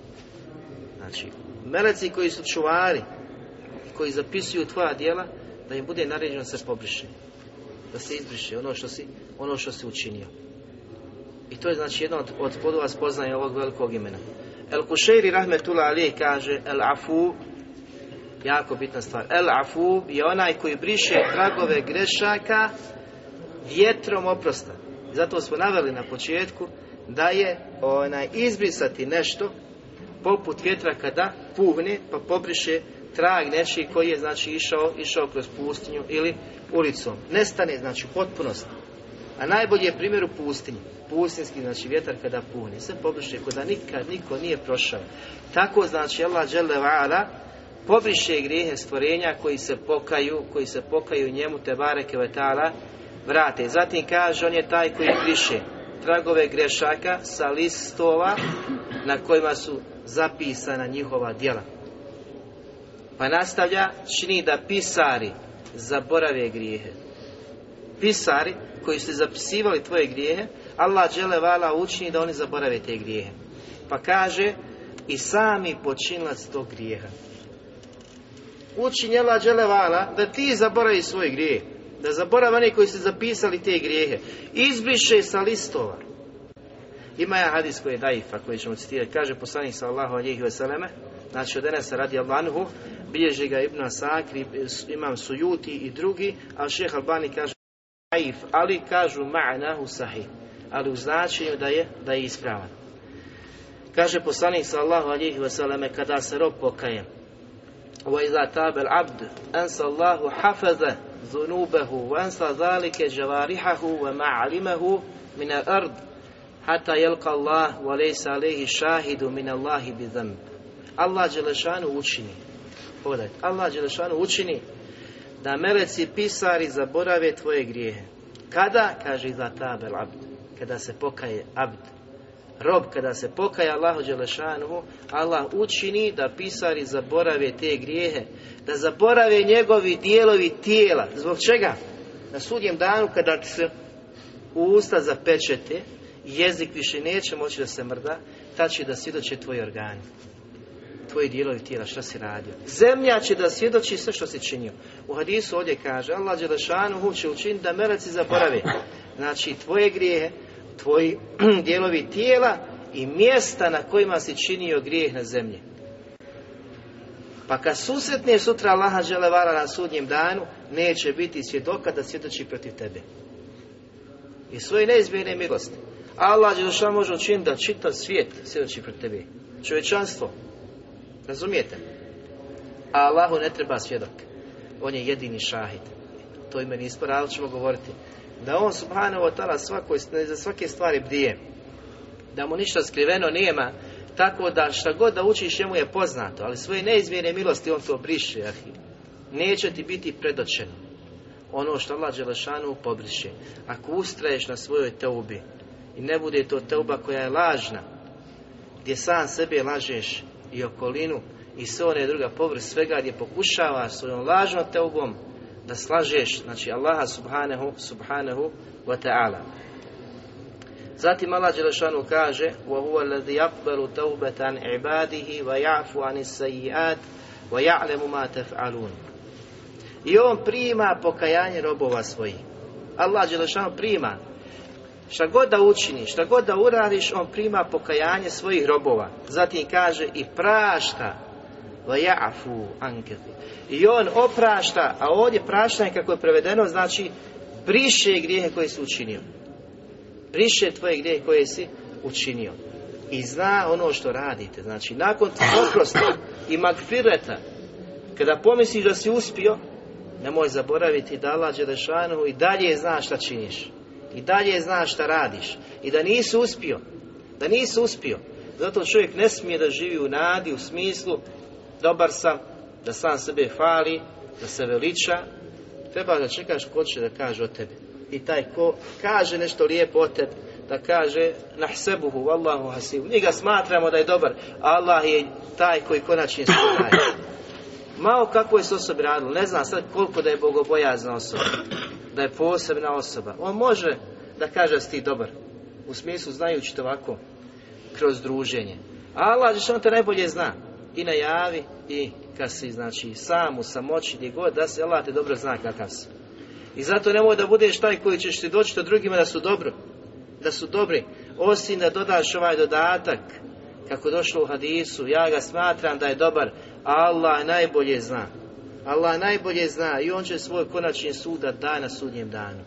Znači, meleci koji su čuvari, koji zapisuju tvoja djela, da im bude naređeno da se pobriše. Da se izbriše ono što si, ono što si učinio. I to je znači jedno od, od podova spoznaje ovog velikog imena. El Kušeiri Rahmetullah Ali kaže El Afu jako bitna stvar. El Afu je onaj koji briše tragove grešaka vjetrom oprosta. Zato smo naveli na početku da je onaj izbrisati nešto poput vjetra kada puhne pa pobriše trag nečiji koji je znači išao, išao kroz pustinju ili ulicom. Nestane znači u potpunosti. A najbolji je primjer u pustinji. Pustinski znači vjetar kada puhne. Sve pobriše kada nikad niko nije prošao. Tako znači Allah dželle pobriše grijehe stvorenja koji se pokaju, koji se pokaju njemu te bareke vetala vrate. Zatim kaže on je taj koji briše tragove grešaka sa listova na kojima su zapisana njihova djela. Pa nastavlja, čini da pisari zaborave grijehe. pisari koji su zapisivali tvoje grijehe, Allah džele vala učini da oni zaborave te grijehe. Pa kaže i sami počinilac tog grijeha. Učini Allah džele vala da ti zaboravi svoj grijeh. Da zaborave oni koji su zapisali te grijehe. Izbriše sa listova. Ima ja hadis koji je daifa, koji ćemo citirati. Kaže poslanik sallahu alihi vseleme, znači od se radi Allahu, bilježi ga Ibn Asakri, imam Sujuti i drugi, a šeh Albani kaže daif, ali kažu ma'nahu sahih, ali u značenju da je, da je ispravan. Kaže poslanik sallahu alihi vseleme, kada se rob pokaje, وإذا تاب العبد أنسى الله حفظ ذنوبه وأنسى ذلك جوارحه وما علمه من الأرض Hata jelka Allah wa lejsa alehi šahidu min Allahi bi Allah Đelešanu učini. Pogledajte. Allah Đelešanu učini da meleci pisari zaborave tvoje grijehe. Kada? Kaže za tabel abd. Kada se pokaje abd. Rob kada se pokaje Allahu Đelešanu, Allah učini da pisari zaborave te grijehe. Da zaborave njegovi dijelovi tijela. Zbog čega? Na sudjem danu kada se u usta zapečete, jezik više neće moći da se mrda, tad će da svjedoče tvoji organi. Tvoji dijelovi tijela, šta si radio. Zemlja će da svjedoči sve što si činio. U hadisu ovdje kaže, Allah Đelešanuhu će učiniti da meleci zaborave. Znači, tvoje grijehe, tvoji <clears throat> dijelovi tijela i mjesta na kojima si činio grijeh na zemlji. Pa kad susretne sutra Allaha Đelevara na sudnjem danu, neće biti svjedoka da svjedoči protiv tebe. I svoje neizmjerne milosti. Allah Đelešan može učiniti da čitav svijet svjedoči protiv tebe. Čovječanstvo. Razumijete? A Allahu ne treba svjedok. On je jedini šahid. To ime nismo ali ćemo govoriti. Da on subhanahu wa ta'ala za svake stvari bdije. Da mu ništa skriveno nema. Tako da šta god da učiš njemu je poznato. Ali svoje neizmjene milosti on to briše. Neće ti biti predočeno. Ono što Allah Đelešanu pobriše. Ako ustraješ na svojoj teubi i ne bude to teuba koja je lažna, gdje sam sebe lažeš i okolinu i sve one druga povrh svega gdje pokušava svojom lažnom teubom da slažeš, znači Allaha subhanahu, subhanahu wa ta'ala. Zatim Allah Đelešanu kaže وَهُوَ الَّذِي يَقْبَلُ تَوْبَةَ عَنْ عِبَادِهِ وَيَعْفُ عَنِ السَّيِّئَاتِ وَيَعْلَمُ مَا تَفْعَلُونَ I on prima pokajanje robova svojih. Allah Đelešanu prima Šta god da učiniš, šta god da uradiš, on prima pokajanje svojih robova. Zatim kaže i prašta. I on oprašta, a ovdje praštanje kako je prevedeno znači briše grijehe koje si učinio. Briše tvoje grijehe koje si učinio. I zna ono što radite. Znači, nakon oprosta i magfireta, kada pomisliš da si uspio, nemoj zaboraviti da Allah Đelešanu i dalje zna šta činiš i dalje znaš šta radiš i da nisi uspio, da nisi uspio. Zato čovjek ne smije da živi u nadi, u smislu dobar sam, da sam sebe fali, da se veliča. Treba da čekaš ko će da kaže o tebi. I taj ko kaže nešto lijepo o tebi, da kaže nahsebuhu, wallahu hasibu. Mi ga smatramo da je dobar, Allah je taj koji konačni daje. Malo kako je s osobi radilo, ne znam sad koliko da je bogobojazna osoba da je posebna osoba. On može da kaže da si ti dobar. U smislu znajući to ovako kroz druženje. Allah što on te najbolje zna. I najavi i kad si znači sam u samoći gdje god da se Allah te dobro zna kakav si. I zato nemoj da budeš taj koji ćeš ti doći do drugima da su dobro. Da su dobri. Osim da dodaš ovaj dodatak kako došlo u hadisu, ja ga smatram da je dobar, Allah najbolje zna. Allah najbolje zna i on će svoj konačni sud da na sudnjem danu.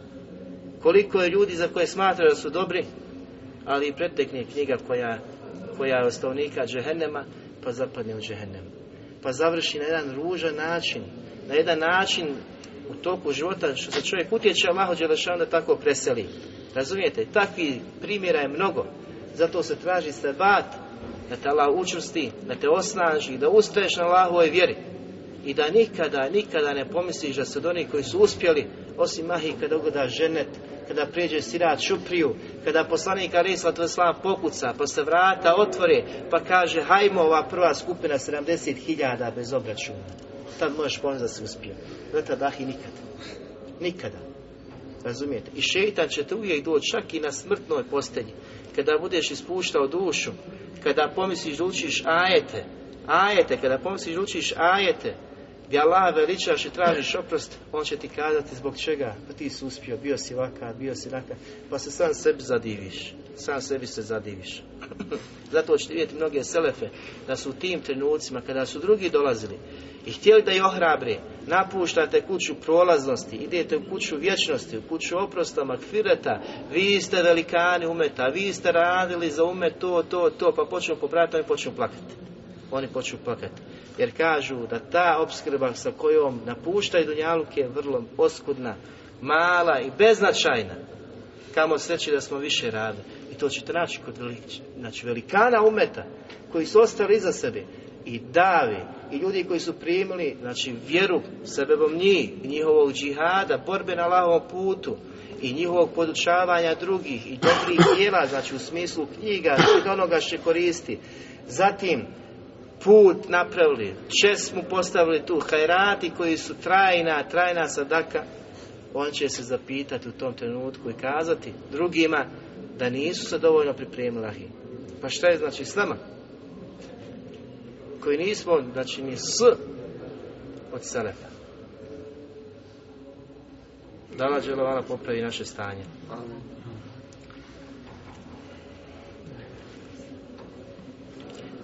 Koliko je ljudi za koje smatra da su dobri, ali i pretekne knjiga koja, koja je ostavnika džehennema, pa zapadne u džehennem. Pa završi na jedan ružan način, na jedan način u toku života što se čovjek utječe Allahu Đelešanu tako preseli. Razumijete? Takvi primjera je mnogo. Zato se traži bat da te Allah učvrsti, da te osnaži, da ustaješ na Allahovoj vjeri i da nikada, nikada ne pomisliš da su od onih koji su uspjeli, osim mahi kada ugoda ženet, kada prijeđe sirat šupriju, kada poslanik Arisla to slav pokuca, pa se vrata otvore, pa kaže hajmo ova prva skupina 70.000 bez obračuna. Tad možeš pomisliti da se uspio. Do tada nikada. Nikada. Razumijete? I šeitan će te uvijek doći čak i na smrtnoj postelji. Kada budeš ispuštao dušu, kada pomisliš da učiš ajete, ajete, kada pomisliš da učiš ajete, gdje Allah veličaš i tražiš oprost, on će ti kazati zbog čega, pa ti si uspio, bio si vaka, bio si naka, pa se sam sebi zadiviš, sam sebi se zadiviš. <clears throat> Zato ćete vidjeti mnoge selefe, da su u tim trenucima, kada su drugi dolazili i htjeli da ih ohrabre, napuštate kuću prolaznosti, idete u kuću vječnosti, u kuću oprosta, makfireta, vi ste velikani umeta, vi ste radili za umet to, to, to, pa počnu pobrati, oni počnu plakati. Oni počnu plakati jer kažu da ta opskrba sa kojom napuštaju Dunjaluke je vrlo oskudna, mala i beznačajna. Kamo sreći da smo više radili. I to ćete naći kod znači, velikana umeta koji su ostali iza sebe i davi i ljudi koji su primili znači, vjeru sebebom njih i njihovog džihada, borbe na lavom putu i njihovog podučavanja drugih i dobrih dijela, znači u smislu knjiga, od onoga što koristi. Zatim, put napravili, čest mu postavili tu, hajrati koji su trajna, trajna sadaka, on će se zapitati u tom trenutku i kazati drugima da nisu se dovoljno pripremili Pa šta je znači s nama? Koji nismo, znači ni s od selefa. Da Allah popravi naše stanje.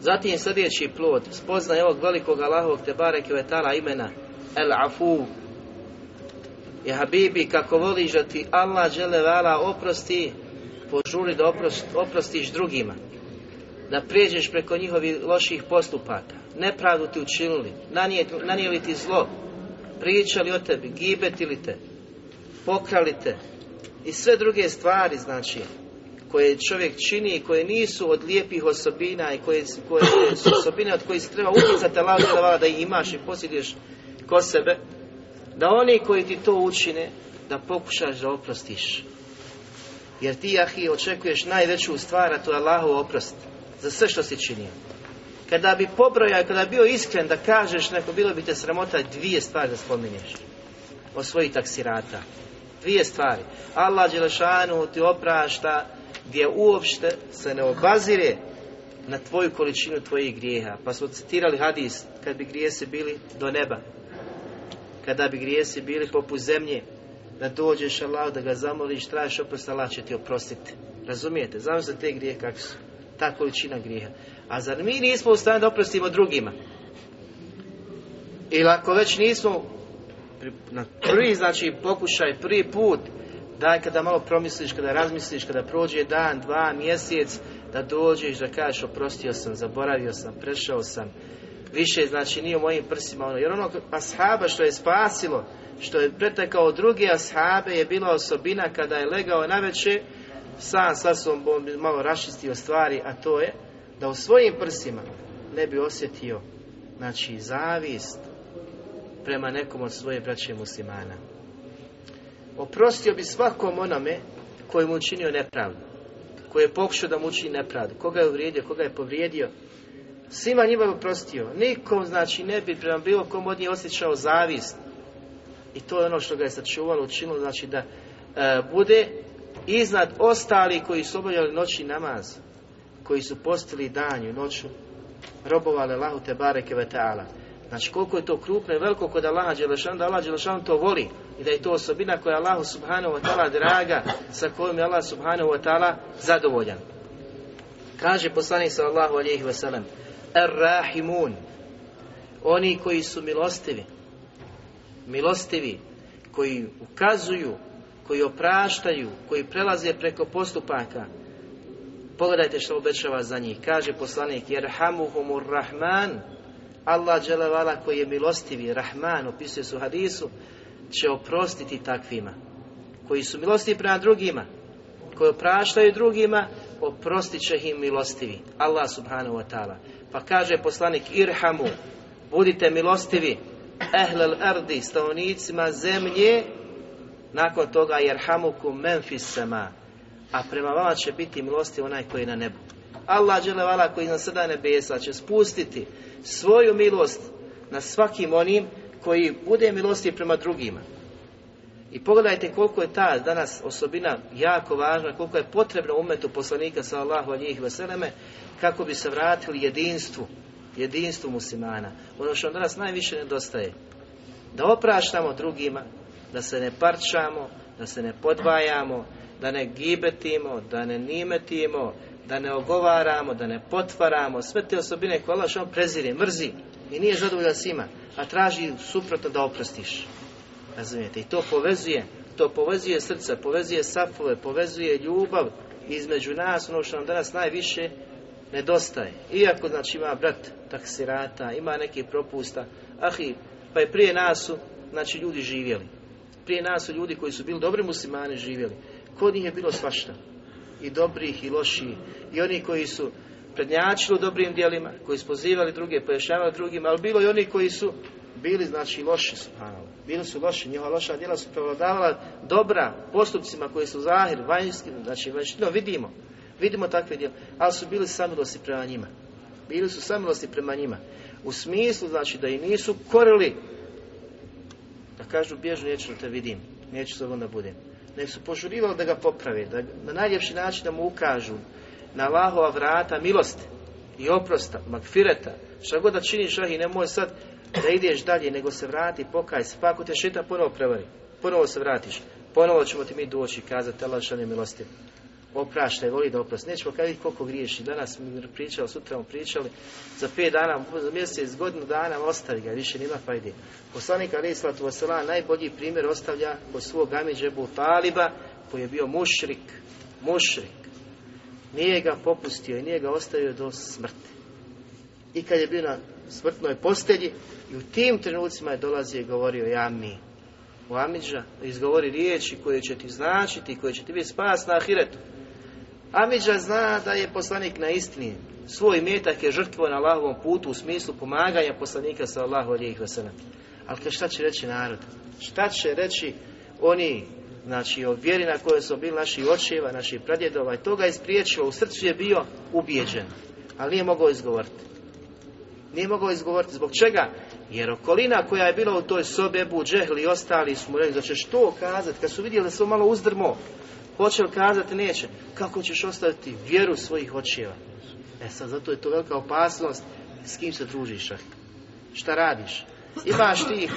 Zatim sljedeći plod, spoznaje ovog velikog Allahovog te bareke vetala imena El Afu. Je Habibi, kako voliš da ti Allah žele vala oprosti, požuri da oprostiš drugima. Da prijeđeš preko njihovih loših postupaka. Nepravdu ti učinili, nanijeli ti zlo, pričali o tebi, gibetili te, pokrali te i sve druge stvari, znači, koje čovjek čini i koje nisu od lijepih osobina i koje, koje su osobine od kojih se treba utjecati Allah da ih imaš i posjeduješ ko sebe, da oni koji ti to učine, da pokušaš da oprostiš. Jer ti, ahi, očekuješ najveću stvar, a to je Allahu oprost za sve što si činio. Kada bi pobrojao, kada bi bio iskren da kažeš neko, bilo bi te sramota dvije stvari da spominješ od svojih taksirata. Dvije stvari. Allah Đelešanu ti oprašta gdje uopšte se ne obazire na tvoju količinu tvojih grijeha. Pa smo citirali hadis, kad bi grijesi bili do neba, kada bi grijesi bili poput zemlje, da dođeš Allah, da ga zamoliš, tražiš oprost, Allah će ti oprostiti. Razumijete? Znam za te grije kako su. Ta količina grijeha. A zar mi nismo u stanju da oprostimo drugima? Ili ako već nismo na prvi, znači pokušaj, prvi put Daj kada malo promisliš, kada razmisliš, kada prođe dan, dva, mjesec, da dođeš da kažeš oprostio sam, zaboravio sam, prešao sam. Više znači nije u mojim prsima ono. Jer ono ashaba što je spasilo, što je pretekao drugi ashabe je bila osobina kada je legao na veće, sam sa sobom malo rašistio stvari, a to je da u svojim prsima ne bi osjetio znači zavist prema nekom od svoje braće muslimana. Oprostio bi svakom onome koji mu učinio nepravdu, koji je pokušao da mu učini nepravdu, koga je uvrijedio, koga je povrijedio. Svima njima je oprostio. Nikom, znači, ne bi prema bilo kom od njih osjećao zavist. I to je ono što ga je sačuvalo, učinilo, znači da e, bude iznad ostali koji su obavljali noći namaz, koji su postili danju, noću, robovali Allahu te bareke ve Znači koliko je to krupno i veliko kod Allaha Đelešanu, da Allah Đelešanu to voli i da je to osobina koja je Allahu Subhanahu wa ta'ala draga, sa kojom je Allah Subhanahu wa ta'ala zadovoljan. Kaže poslanik sallallahu alejhi ve sellem: "Er-rahimun" Oni koji su milostivi, milostivi, koji ukazuju, koji opraštaju, koji prelaze preko postupaka. Pogledajte što obećava za njih. Kaže poslanik: "Jerhamuhumur rahman" Allah dželevala koji je milostivi, Rahman, opisuje su hadisu, će oprostiti takvima. Koji su milostivi prema drugima, koji opraštaju drugima, oprostit će im milostivi. Allah subhanahu wa ta'ala. Pa kaže poslanik Irhamu, budite milostivi, ehlel ardi, stavnicima zemlje, nakon toga jerhamuku menfis sema, a prema vama će biti milosti onaj koji je na nebu. Allah dželevala koji na sada nebesa će spustiti svoju milost na svakim onim koji bude milosti prema drugima. I pogledajte koliko je ta danas osobina jako važna, koliko je potrebna umetu poslanika sallahu alijih veseleme, kako bi se vratili jedinstvu, jedinstvu muslimana. Ono što danas najviše nedostaje. Da opraštamo drugima, da se ne parčamo, da se ne podvajamo, da ne gibetimo, da ne nimetimo, da ne ogovaramo, da ne potvaramo, sve te osobine koje Allah što prezire, mrzi i nije zadovoljan svima, a traži suprotno da oprostiš. Razumijete? I to povezuje, to povezuje srce, povezuje safove, povezuje ljubav između nas, ono što nam danas najviše nedostaje. Iako, znači, ima brat taksirata, ima neki propusta, ahi, pa je prije nas su, znači, ljudi živjeli. Prije nas su ljudi koji su bili dobri muslimani živjeli. Kod njih je bilo svašta. I dobrih i loših. I oni koji su prednjačili u dobrim dijelima, koji su pozivali druge, pojašnjavali drugima, ali bilo i oni koji su bili znači loši su, bili su loši, njihova loša djela su prevladavala dobra postupcima koji su zahir, vanjski, znači no, vidimo, vidimo takve djela, ali su bili samilosti prema njima. Bili su samilosti prema njima. U smislu, znači, da i nisu korili, da kažu, bježu, neću te vidim, neću da onda Nek su požurivali da ga poprave, da na najljepši način da mu ukažu na Allahova vrata milosti i oprosta, magfireta, šta god da činiš, ah, i nemoj sad da ideš dalje, nego se vrati, pokaj se, pa ako te šita ponovo prevari, ponovo se vratiš, ponovo ćemo ti mi doći i kazati Allah šalje milosti. Opraštaj, voli da oprosti. Nećemo kada koliko griješi. Danas mi pričali, sutra mu pričali, za pet dana, za mjesec, godinu dana ostavi ga, više nima fajde. Poslanik Ali Islatu najbolji primjer ostavlja kod svog Amidžebu Taliba, koji je bio mušrik, mušrik. Nije ga popustio i nije ga ostavio do smrti. I kad je bio na smrtnoj postelji i u tim trenucima je dolazio i govorio ja mi. U Amidža izgovori riječi koje će ti značiti, koje će ti biti spas na ahiretu. Amidža zna da je poslanik na istini. Svoj metak je žrtvo na Allahovom putu u smislu pomaganja poslanika sa Allahu alijih Ali šta će reći narod? Šta će reći oni znači o vjeri na kojoj su bili naši očeva, naši pradjedova i toga je spriječilo, u srcu je bio ubijeđen, ali nije mogao izgovoriti. Nije mogao izgovoriti. Zbog čega? Jer okolina koja je bila u toj sobi Ebu Džehli i ostali su mu rekli da ćeš to kazati, kad su vidjeli da su malo uzdrmo, hoće li kazati, neće. Kako ćeš ostaviti vjeru svojih očeva? E sad, zato je to velika opasnost s kim se družiš. Šta radiš? Imaš ti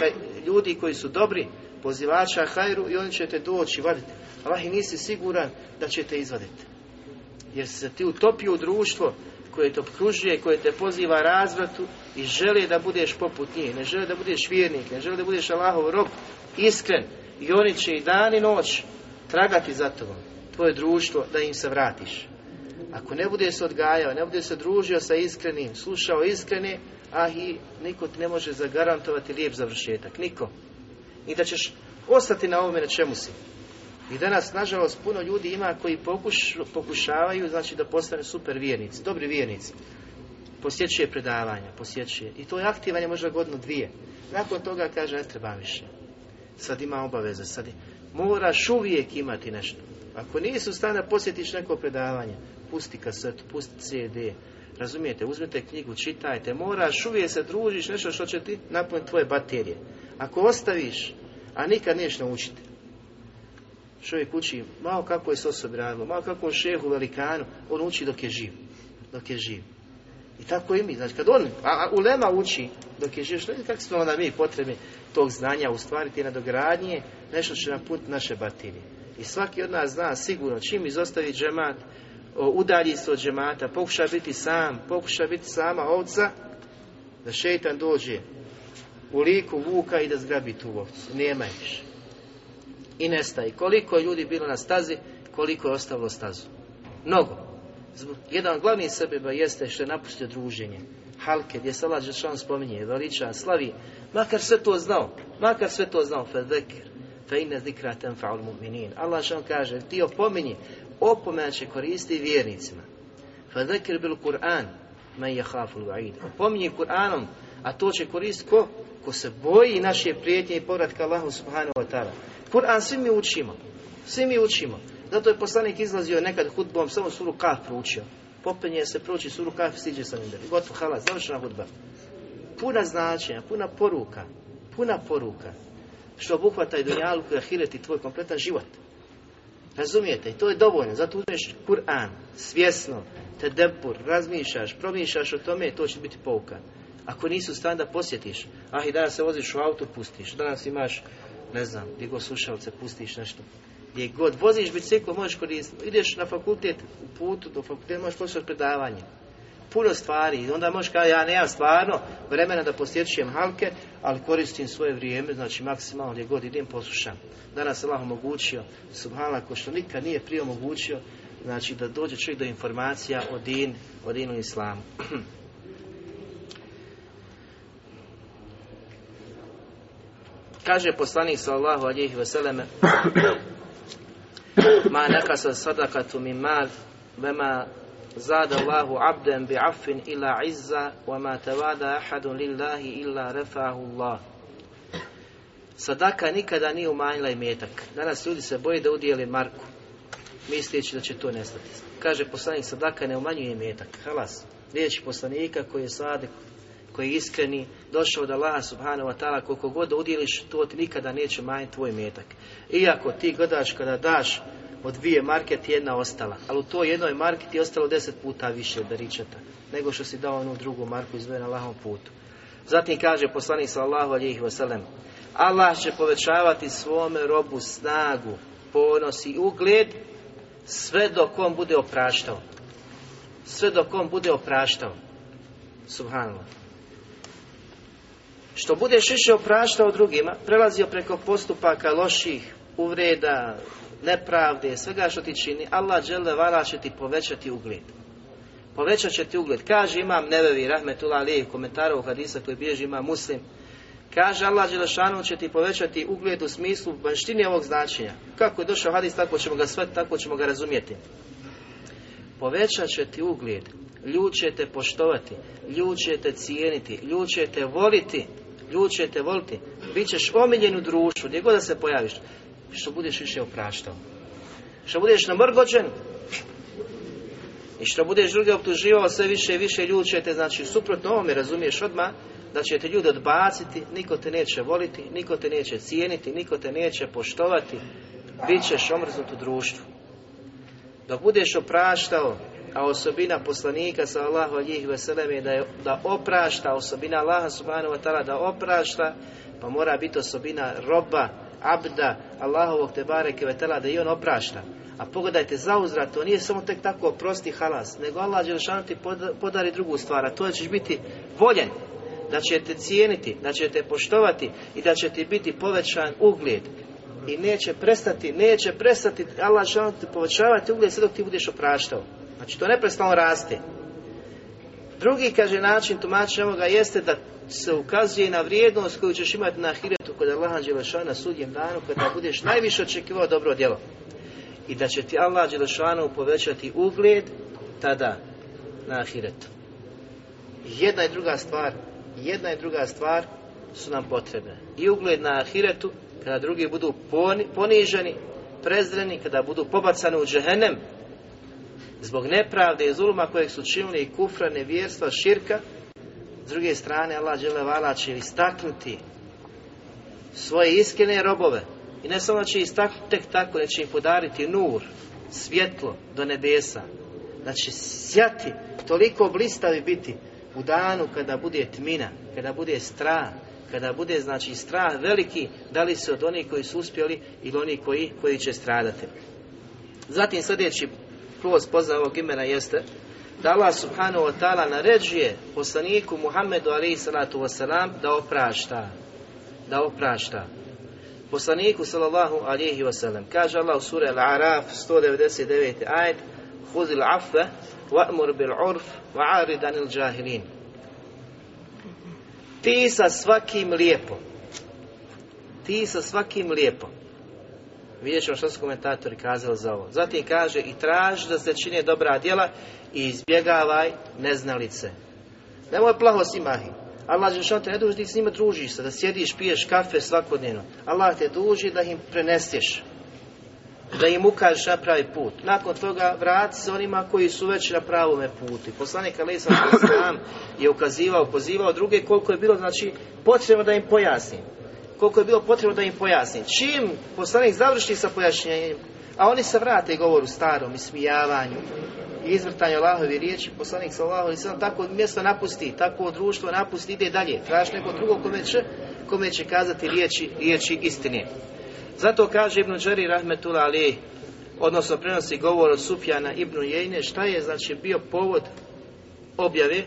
ljudi koji su dobri, pozivača hajru i oni će te doći vaditi. Allah i nisi siguran da će te izvaditi. Jer se ti utopio u društvo koje te okružuje, koje te poziva razvratu i želi da budeš poput njih, ne žele da budeš vjernik, ne žele da budeš Allahov rob, iskren i oni će i dan i noć tragati za tobom, tvoje društvo, da im se vratiš. Ako ne budeš se odgajao, ne budeš se družio sa iskrenim, slušao iskreni, a i niko ti ne može zagarantovati lijep završetak, niko. I da ćeš ostati na ovome na čemu si. I danas, nažalost, puno ljudi ima koji pokušavaju znači, da postane super vjernici, dobri vjernici. Posjećuje predavanja, posjećuje. I to je aktivanje možda godinu dvije. Nakon toga kaže, ne treba više. Sad ima obaveze, sad moraš uvijek imati nešto. Ako nisi u posjetiš neko predavanje, pusti kasetu, pusti CD, razumijete, uzmite knjigu, čitajte, moraš uvijek se družiš, nešto što će ti napuniti tvoje baterije. Ako ostaviš, a nikad neš naučiti, čovjek uči malo kako je s osobi radilo, malo kako on šehu velikanu, on uči dok je živ. Dok je živ. I tako i mi. Znači, kad on, a, ulema uči dok je živ, što je, kako smo onda mi potrebi tog znanja ustvariti na dogradnje, nešto će nam put naše baterije. I svaki od nas zna sigurno čim izostavi džemat, udalji se od džemata, pokuša biti sam, pokuša biti sama ovca, da šeitan dođe u liku vuka i da zgrabi tu ovcu. Nema više i nestaje. Koliko je ljudi bilo na stazi, koliko je ostavilo stazu. Mnogo. Jedan od glavnih sebeba jeste što je napustio druženje. Halke, gdje se Allah Žešan spominje, veliča, slavi. Makar sve to znao, makar sve to znao, fedekir, fe inne zikra tenfa'ul mu'minin. Allah što kaže, ti opominji, opomena će koristi vjernicima. Fedekir bil Kur'an, men je haful va'id. Opominji Kur'anom, a to će koristiti ko? Ko se boji naše prijetnje i povratka Allahu subhanahu wa ta'ala. Kur'an svi mi učimo. Svi mi učimo. Zato je poslanik izlazio nekad hudbom, samo suru kaf proučio. Popenje se, prouči suru kaf, siđe sa njim. Gotovo, završena hudba. Puna značenja, puna poruka. Puna poruka. što obuhvata i dunjalu i ahiret i tvoj kompletan život. Razumijete? I to je dovoljno. Zato uzmeš Kur'an, svjesno, te debur, razmišljaš, promišljaš o tome, to će biti pouka. Ako nisu stan da posjetiš, ah i danas se voziš u auto, pustiš. Danas imaš, ne znam, gdje god slušalce, pustiš nešto. Gdje god voziš biciklo, možeš koristiti. Ideš na fakultet, u putu do fakulteta, možeš poslušati predavanje. Puno stvari. I onda možeš kao ja nemam stvarno vremena da posjećujem halke, ali koristim svoje vrijeme, znači maksimalno gdje god idem poslušam. Danas Allah omogućio, subhanallah, ko što nikad nije prije omogućio, znači da dođe čovjek do informacija o din, o dinu islamu. <clears throat> Kaže poslanik sallallahu alihi vseleme <clears throat> Ma nakasa sadakatu min mal Vema zada Allahu abden bi affin ila izza Wa tevada ahadun lillahi illa refahu Allah Sadaka nikada nije umanjila imetak. Danas ljudi se boje da udijeli Marku, misleći da će to nestati. Kaže poslanik sadaka ne umanjuje imetak. Halas. Riječ poslanika koji je sadik, koji je iskreni, došao od Allaha subhanahu wa ta'ala, koliko god udjeliš, to ti nikada neće manjiti tvoj metak. Iako ti gledaš kada daš od dvije marke ti jedna ostala, ali u toj jednoj marki ti je ostalo deset puta više beričeta, nego što si dao onu drugu marku izvoje na lahom putu. Zatim kaže poslanik sallallahu alihi wasallam, Allah će povećavati svome robu snagu, ponos i ugled sve dok on bude opraštao. Sve dok on bude opraštao. Subhanallah. Što budeš više opraštao drugima, prelazio preko postupaka loših, uvreda, nepravde, svega što ti čini, Allah žele vala će ti povećati ugled. Povećat će ti ugled. Kaže imam Nevevi, Rahmetullah Ali, komentara u hadisa koji bježi ima muslim, Kaže Allah Đelešanu će ti povećati ugled u smislu vanštine ovog značenja. Kako je došao hadis, tako ćemo ga sve, tako ćemo ga razumjeti. Povećat će ti ugled, ljud će te poštovati, ljud će te cijeniti, ljud će te voliti, ljud će te voliti. Bićeš omiljen u društvu, gdje god da se pojaviš, što budeš više opraštao. Što budeš namrgođen, i što budeš druge optuživao sve više i više ljud će te, znači suprotno ovome razumiješ odmah, da će te ljudi odbaciti, niko te neće voliti, niko te neće cijeniti, niko te neće poštovati, bit ćeš omrznut u društvu. Dok budeš opraštao, a osobina poslanika sa Allahu alijih veselem je da, je da oprašta, osobina Allaha subhanahu wa ta'ala da oprašta, pa mora biti osobina roba, abda, Allahovog te bareke vetela da i on oprašta. A pogledajte, zauzrat, to nije samo tek tako prosti halas, nego Allah Đelešanu ti podari drugu stvar, a to je ćeš biti voljen, da će te cijeniti, da će te poštovati i da će ti biti povećan ugled. I neće prestati, neće prestati, Allah će ti povećavati ugled sve dok ti budeš opraštao. Znači to neprestano raste. Drugi, kaže, način tumačenja ovoga jeste da se ukazuje na vrijednost koju ćeš imati na Ahiretu kod Allaha Đelešana na danu kada budeš najviše očekivao dobro djelo. I da će ti Allah Đelešanu povećati ugled tada na Ahiretu. Jedna i druga stvar jedna i druga stvar su nam potrebne. I ugled na ahiretu, kada drugi budu poniženi, prezreni, kada budu pobacani u džehennem, zbog nepravde i zuluma kojeg su činili i kufra, nevjerstva, širka, s druge strane Allah vala će istaknuti svoje iskrene robove i ne samo će istaknuti tek tako, neće im podariti nur, svjetlo do nebesa. Znači sjati, toliko blistavi biti u danu kada bude tmina, kada bude strah, kada bude znači strah veliki, da li se od onih koji su uspjeli ili oni koji, koji će stradati. Zatim sljedeći plus pozna ovog imena jeste da Allah subhanahu wa ta'ala naređuje poslaniku Muhammedu alaihi salatu wasalam da oprašta. Da oprašta. Poslaniku sallallahu alaihi wasalam. Kaže Allah u suri Al-Araf 199. ajet Huzil afve wa'mur bil urf wa'arid anil jahilin. Ti sa svakim lijepo. Ti sa svakim lijepo. Vidjet ćemo što su komentatori kazali za ovo. Zatim kaže i traži da se čine dobra djela i izbjegavaj neznalice. Nemoj plaho s njima. Allah je te ne duži da s njima družiš se, da sjediš, piješ kafe svakodnevno. Allah te duži da im preneseš da im ukažeš na pravi put. Nakon toga vrati se onima koji su već na pravome putu. Poslanik Ali sam je ukazivao, pozivao druge koliko je bilo znači potrebno da im pojasnim. Koliko je bilo potrebno da im pojasni. Čim poslanik završi sa pojašnjenjem, a oni se vrate govoru starom i smijavanju i izvrtanju Allahovi riječi, poslanik sallallahu alejhi tako mjesto napusti, tako društvo napusti, ide dalje, traži neko drugo kome će, kome će kazati riječi, riječi istine. Zato kaže Ibn Đari rahmetullah ali odnosno prenosi govor od Sufjana Ibn Jejne, šta je znači bio povod objave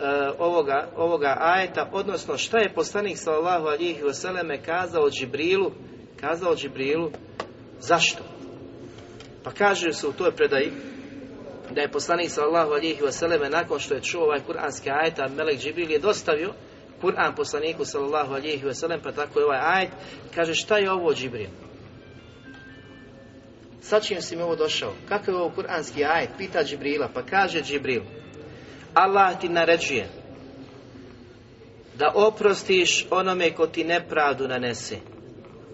E, ovoga, ovoga ajeta, odnosno šta je poslanik sallallahu alihi vseleme kazao Džibrilu, kazao Džibrilu, zašto? Pa kaže se u toj predaji da je poslanik sallallahu alihi vseleme nakon što je čuo ovaj kuranski ajet, a Melek Džibril je dostavio Kur'an poslaniku sallallahu alihi vselem, pa tako je ovaj ajet, kaže šta je ovo Džibril? Sad čim si mi ovo došao? Kakav je ovo kuranski ajet? Pita Džibrila, pa kaže Džibril, Allah ti naređuje da oprostiš onome ko ti nepravdu nanese.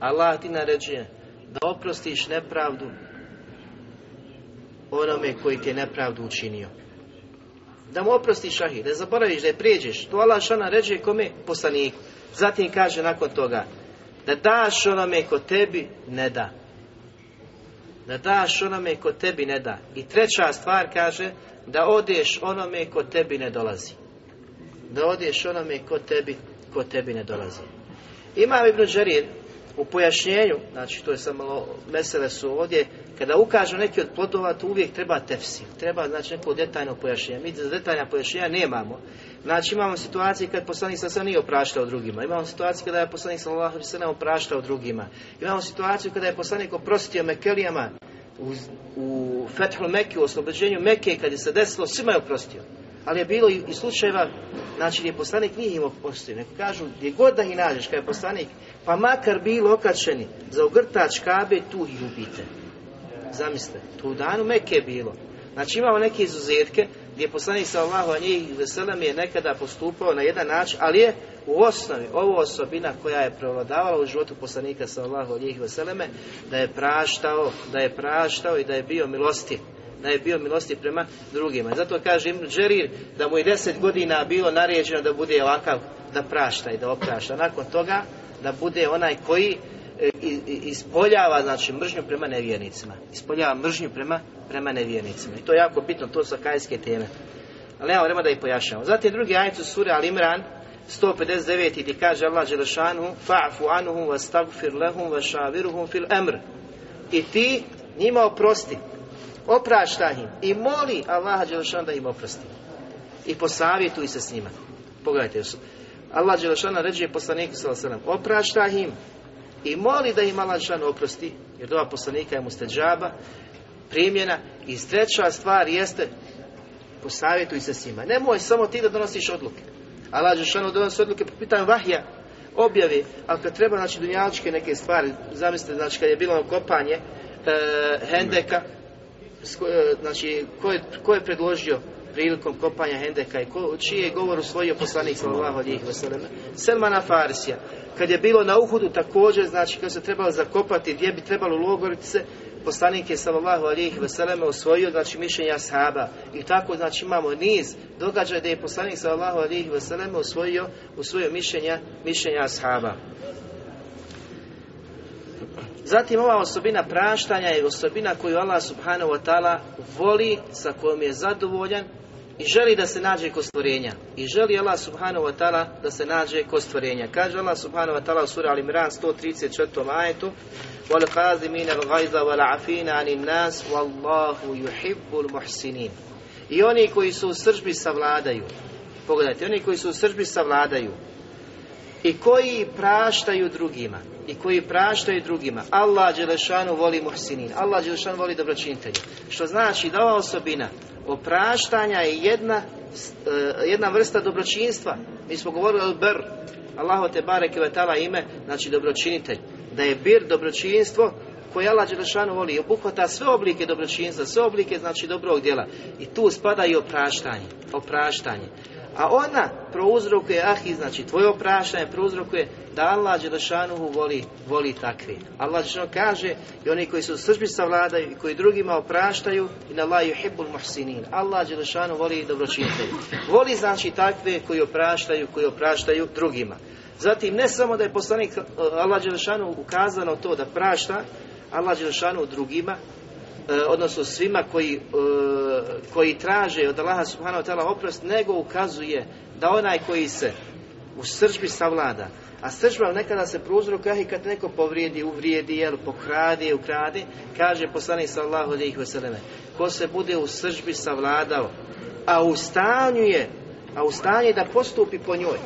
Allah ti naređuje da oprostiš nepravdu onome koji ti je nepravdu učinio. Da mu oprostiš šahi, da zaboraviš, da je prijeđeš. To Allah šta naređuje kome? Poslaniku. Zatim kaže nakon toga da daš onome ko tebi ne da. Da daš onome ko tebi ne da. I treća stvar kaže da odeš onome ko tebi ne dolazi. Da odeš onome ko tebi, ko tebi ne dolazi. Ima Ibn Đarir u pojašnjenju, znači to je samo mesele su ovdje, kada ukažu neki od plodova, to uvijek treba tefsir, treba znači neko detaljno pojašnjenje. Mi za detaljna pojašnjenja nemamo. Znači imamo situacije kad poslanik sa nije opraštao drugima, imamo situaciju kada je poslanik sallallahu alejhi ve opraštao drugima. Imamo situaciju kada je poslanik oprostio Mekelijama u, u Fethu Mekke, u oslobođenju Mekke, kad je se desilo, svima je oprostio. Ali je bilo i, slučajeva, znači gdje je poslanik nije im oprostio. Neko kažu, gdje god da ih nađeš, kada je poslanik, pa makar bili okačeni za ogrtač kabe, tu ih ubite. Zamislite, tu u danu Mekke je bilo. Znači imamo neke izuzetke, gdje poslanik sallahu a njih je nekada postupao na jedan način, ali je u osnovi ovo osobina koja je prevladavala u životu poslanika sallahu alijih veseleme, da je praštao, da je praštao i da je bio milostiv da je bio milosti prema drugima. Zato kaže Ibn Džerir da mu je deset godina bilo naređeno da bude ovakav, da prašta i da oprašta. Nakon toga da bude onaj koji ispoljava znači mržnju prema nevjernicima. Ispoljava mržnju prema, prema nevjernicima. I to je jako bitno, to su kajske teme. Ali nema vremena da ih pojašnjamo. Zatim drugi ajet u suri Al Imran 159. gdje kaže Allah Đelešanu fa'fu anuhum wa stagfir lehum šaviruhum fil emr. I ti njima oprosti. Oprašta im. I moli Allah Đelešanu da im oprosti. I posavjetuj se s njima. Pogledajte. Allah Đelešanu ređuje poslaniku sallam. Oprašta im. I moli da im Allah oprosti. Jer dova poslanika je mu steđaba. Primjena. I treća stvar jeste posavjetuj se s njima. Nemoj samo ti da donosiš odluke. Allah Žešanu donosi odluke po pitanju vahja, objave, ali kad treba znači dunjaličke neke stvari, zamislite znači kad je bilo kopanje e, Hendeka, e, znači ko je, ko je predložio prilikom kopanja Hendeka i ko, čiji je govor usvojio poslanik sallallahu alejhi ve Selmana Farsija. Kad je bilo na Uhudu također, znači kad se trebalo zakopati, gdje bi trebalo logoriti se, poslanik je sallallahu alihi vseleme osvojio znači mišljenja sahaba i tako znači imamo niz događaja da je poslanik sallallahu alihi vseleme osvojio usvojio mišljenja mišljenja sahaba Zatim ova osobina praštanja je osobina koju Allah subhanahu wa ta'ala voli, sa kojom je zadovoljan i želi da se nađe kod stvorenja. I želi Allah subhanahu wa ta'ala da se nađe kod stvorenja. Kaže Allah subhanahu wa ta'ala u suri Al-Imran 134. ajetu وَالْقَازِمِينَ الْغَيْزَ وَالْعَفِينَ عَنِ النَّاسِ وَاللَّهُ يُحِبُّ الْمُحْسِنِينَ I oni koji su u sržbi savladaju. Pogledajte, oni koji su u sržbi savladaju. I koji praštaju drugima. I koji praštaju drugima. Allah Đelešanu voli muhsinin. Allah Đelešanu voli dobročinitelje. Što znači da ova osobina opraštanja je jedna, e, jedna vrsta dobročinstva. Mi smo govorili o br. Allahu te bareke ime, znači dobročinitelj. Da je bir dobročinstvo koje Allah Đelešanu voli i obuhvata sve oblike dobročinstva, sve oblike znači dobrog djela. I tu spada i opraštanje. Opraštanje. A ona prouzrokuje ahi, znači tvoje opraštanje prouzrokuje da Allah Đelešanuhu voli, voli takve. Allah Đelešanu kaže i oni koji su u sržbi savladaju i koji drugima opraštaju i na Allah yuhibbul muhsinin. Allah Đelešanu voli dobročinitelji. Voli znači takve koji opraštaju, koji opraštaju drugima. Zatim, ne samo da je poslanik e, Allah Đelešanu ukazano to da prašta, Allah Đelešanu drugima, odnosno svima koji, e, koji traže od Allaha subhanahu wa ta'ala oprost, nego ukazuje da onaj koji se u srđbi savlada, a srđba nekada se prouzrokuje i kad neko povrijedi, uvrijedi, jel, pokradi, ukradi, kaže poslanik sallahu alaihi wasallam, ko se bude u srđbi savladao, a u stanju je, a u stanju je da postupi po njoj,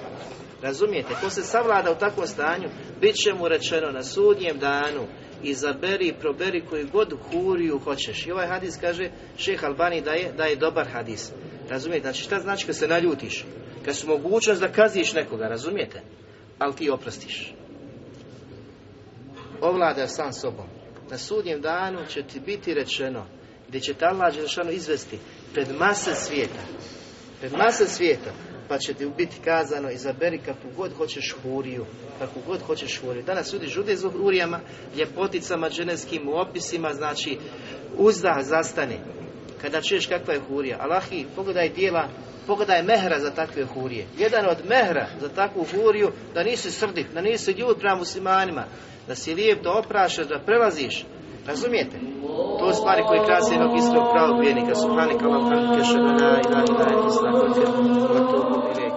Razumijete? Ko se savlada u takvom stanju, bit će mu rečeno na sudnjem danu, izaberi i proberi koju god huriju hoćeš. I ovaj hadis kaže, šeh Albani da je, da je dobar hadis. Razumijete? Znači šta znači kad se naljutiš? Kad su mogućnost da kaziš nekoga, razumijete? Ali ti oprostiš. Ovlada sam sobom. Na sudnjem danu će ti biti rečeno gdje će te Allah izvesti pred mase svijeta. Pred mase svijeta pa će ti biti kazano izaberi kakvu god hoćeš huriju, kakvu god hoćeš huriju. Danas ljudi žude za hurijama, ljepoticama, dženevskim opisima, znači uzdah zastane. Kada čuješ kakva je hurija. Allahi, pogledaj dijela, pogledaj mehra za takve hurije. Jedan od mehra za takvu huriju, da nisi srdit, da nisi ljud prema muslimanima, da si lijep, da oprašaš, da prelaziš. Razumijete? To stvari koje krasi jednog iskrog pravog vjernika. Subhanika Allah, hamdike, šedana, ilaha, ilaha, ilaha, ilaha,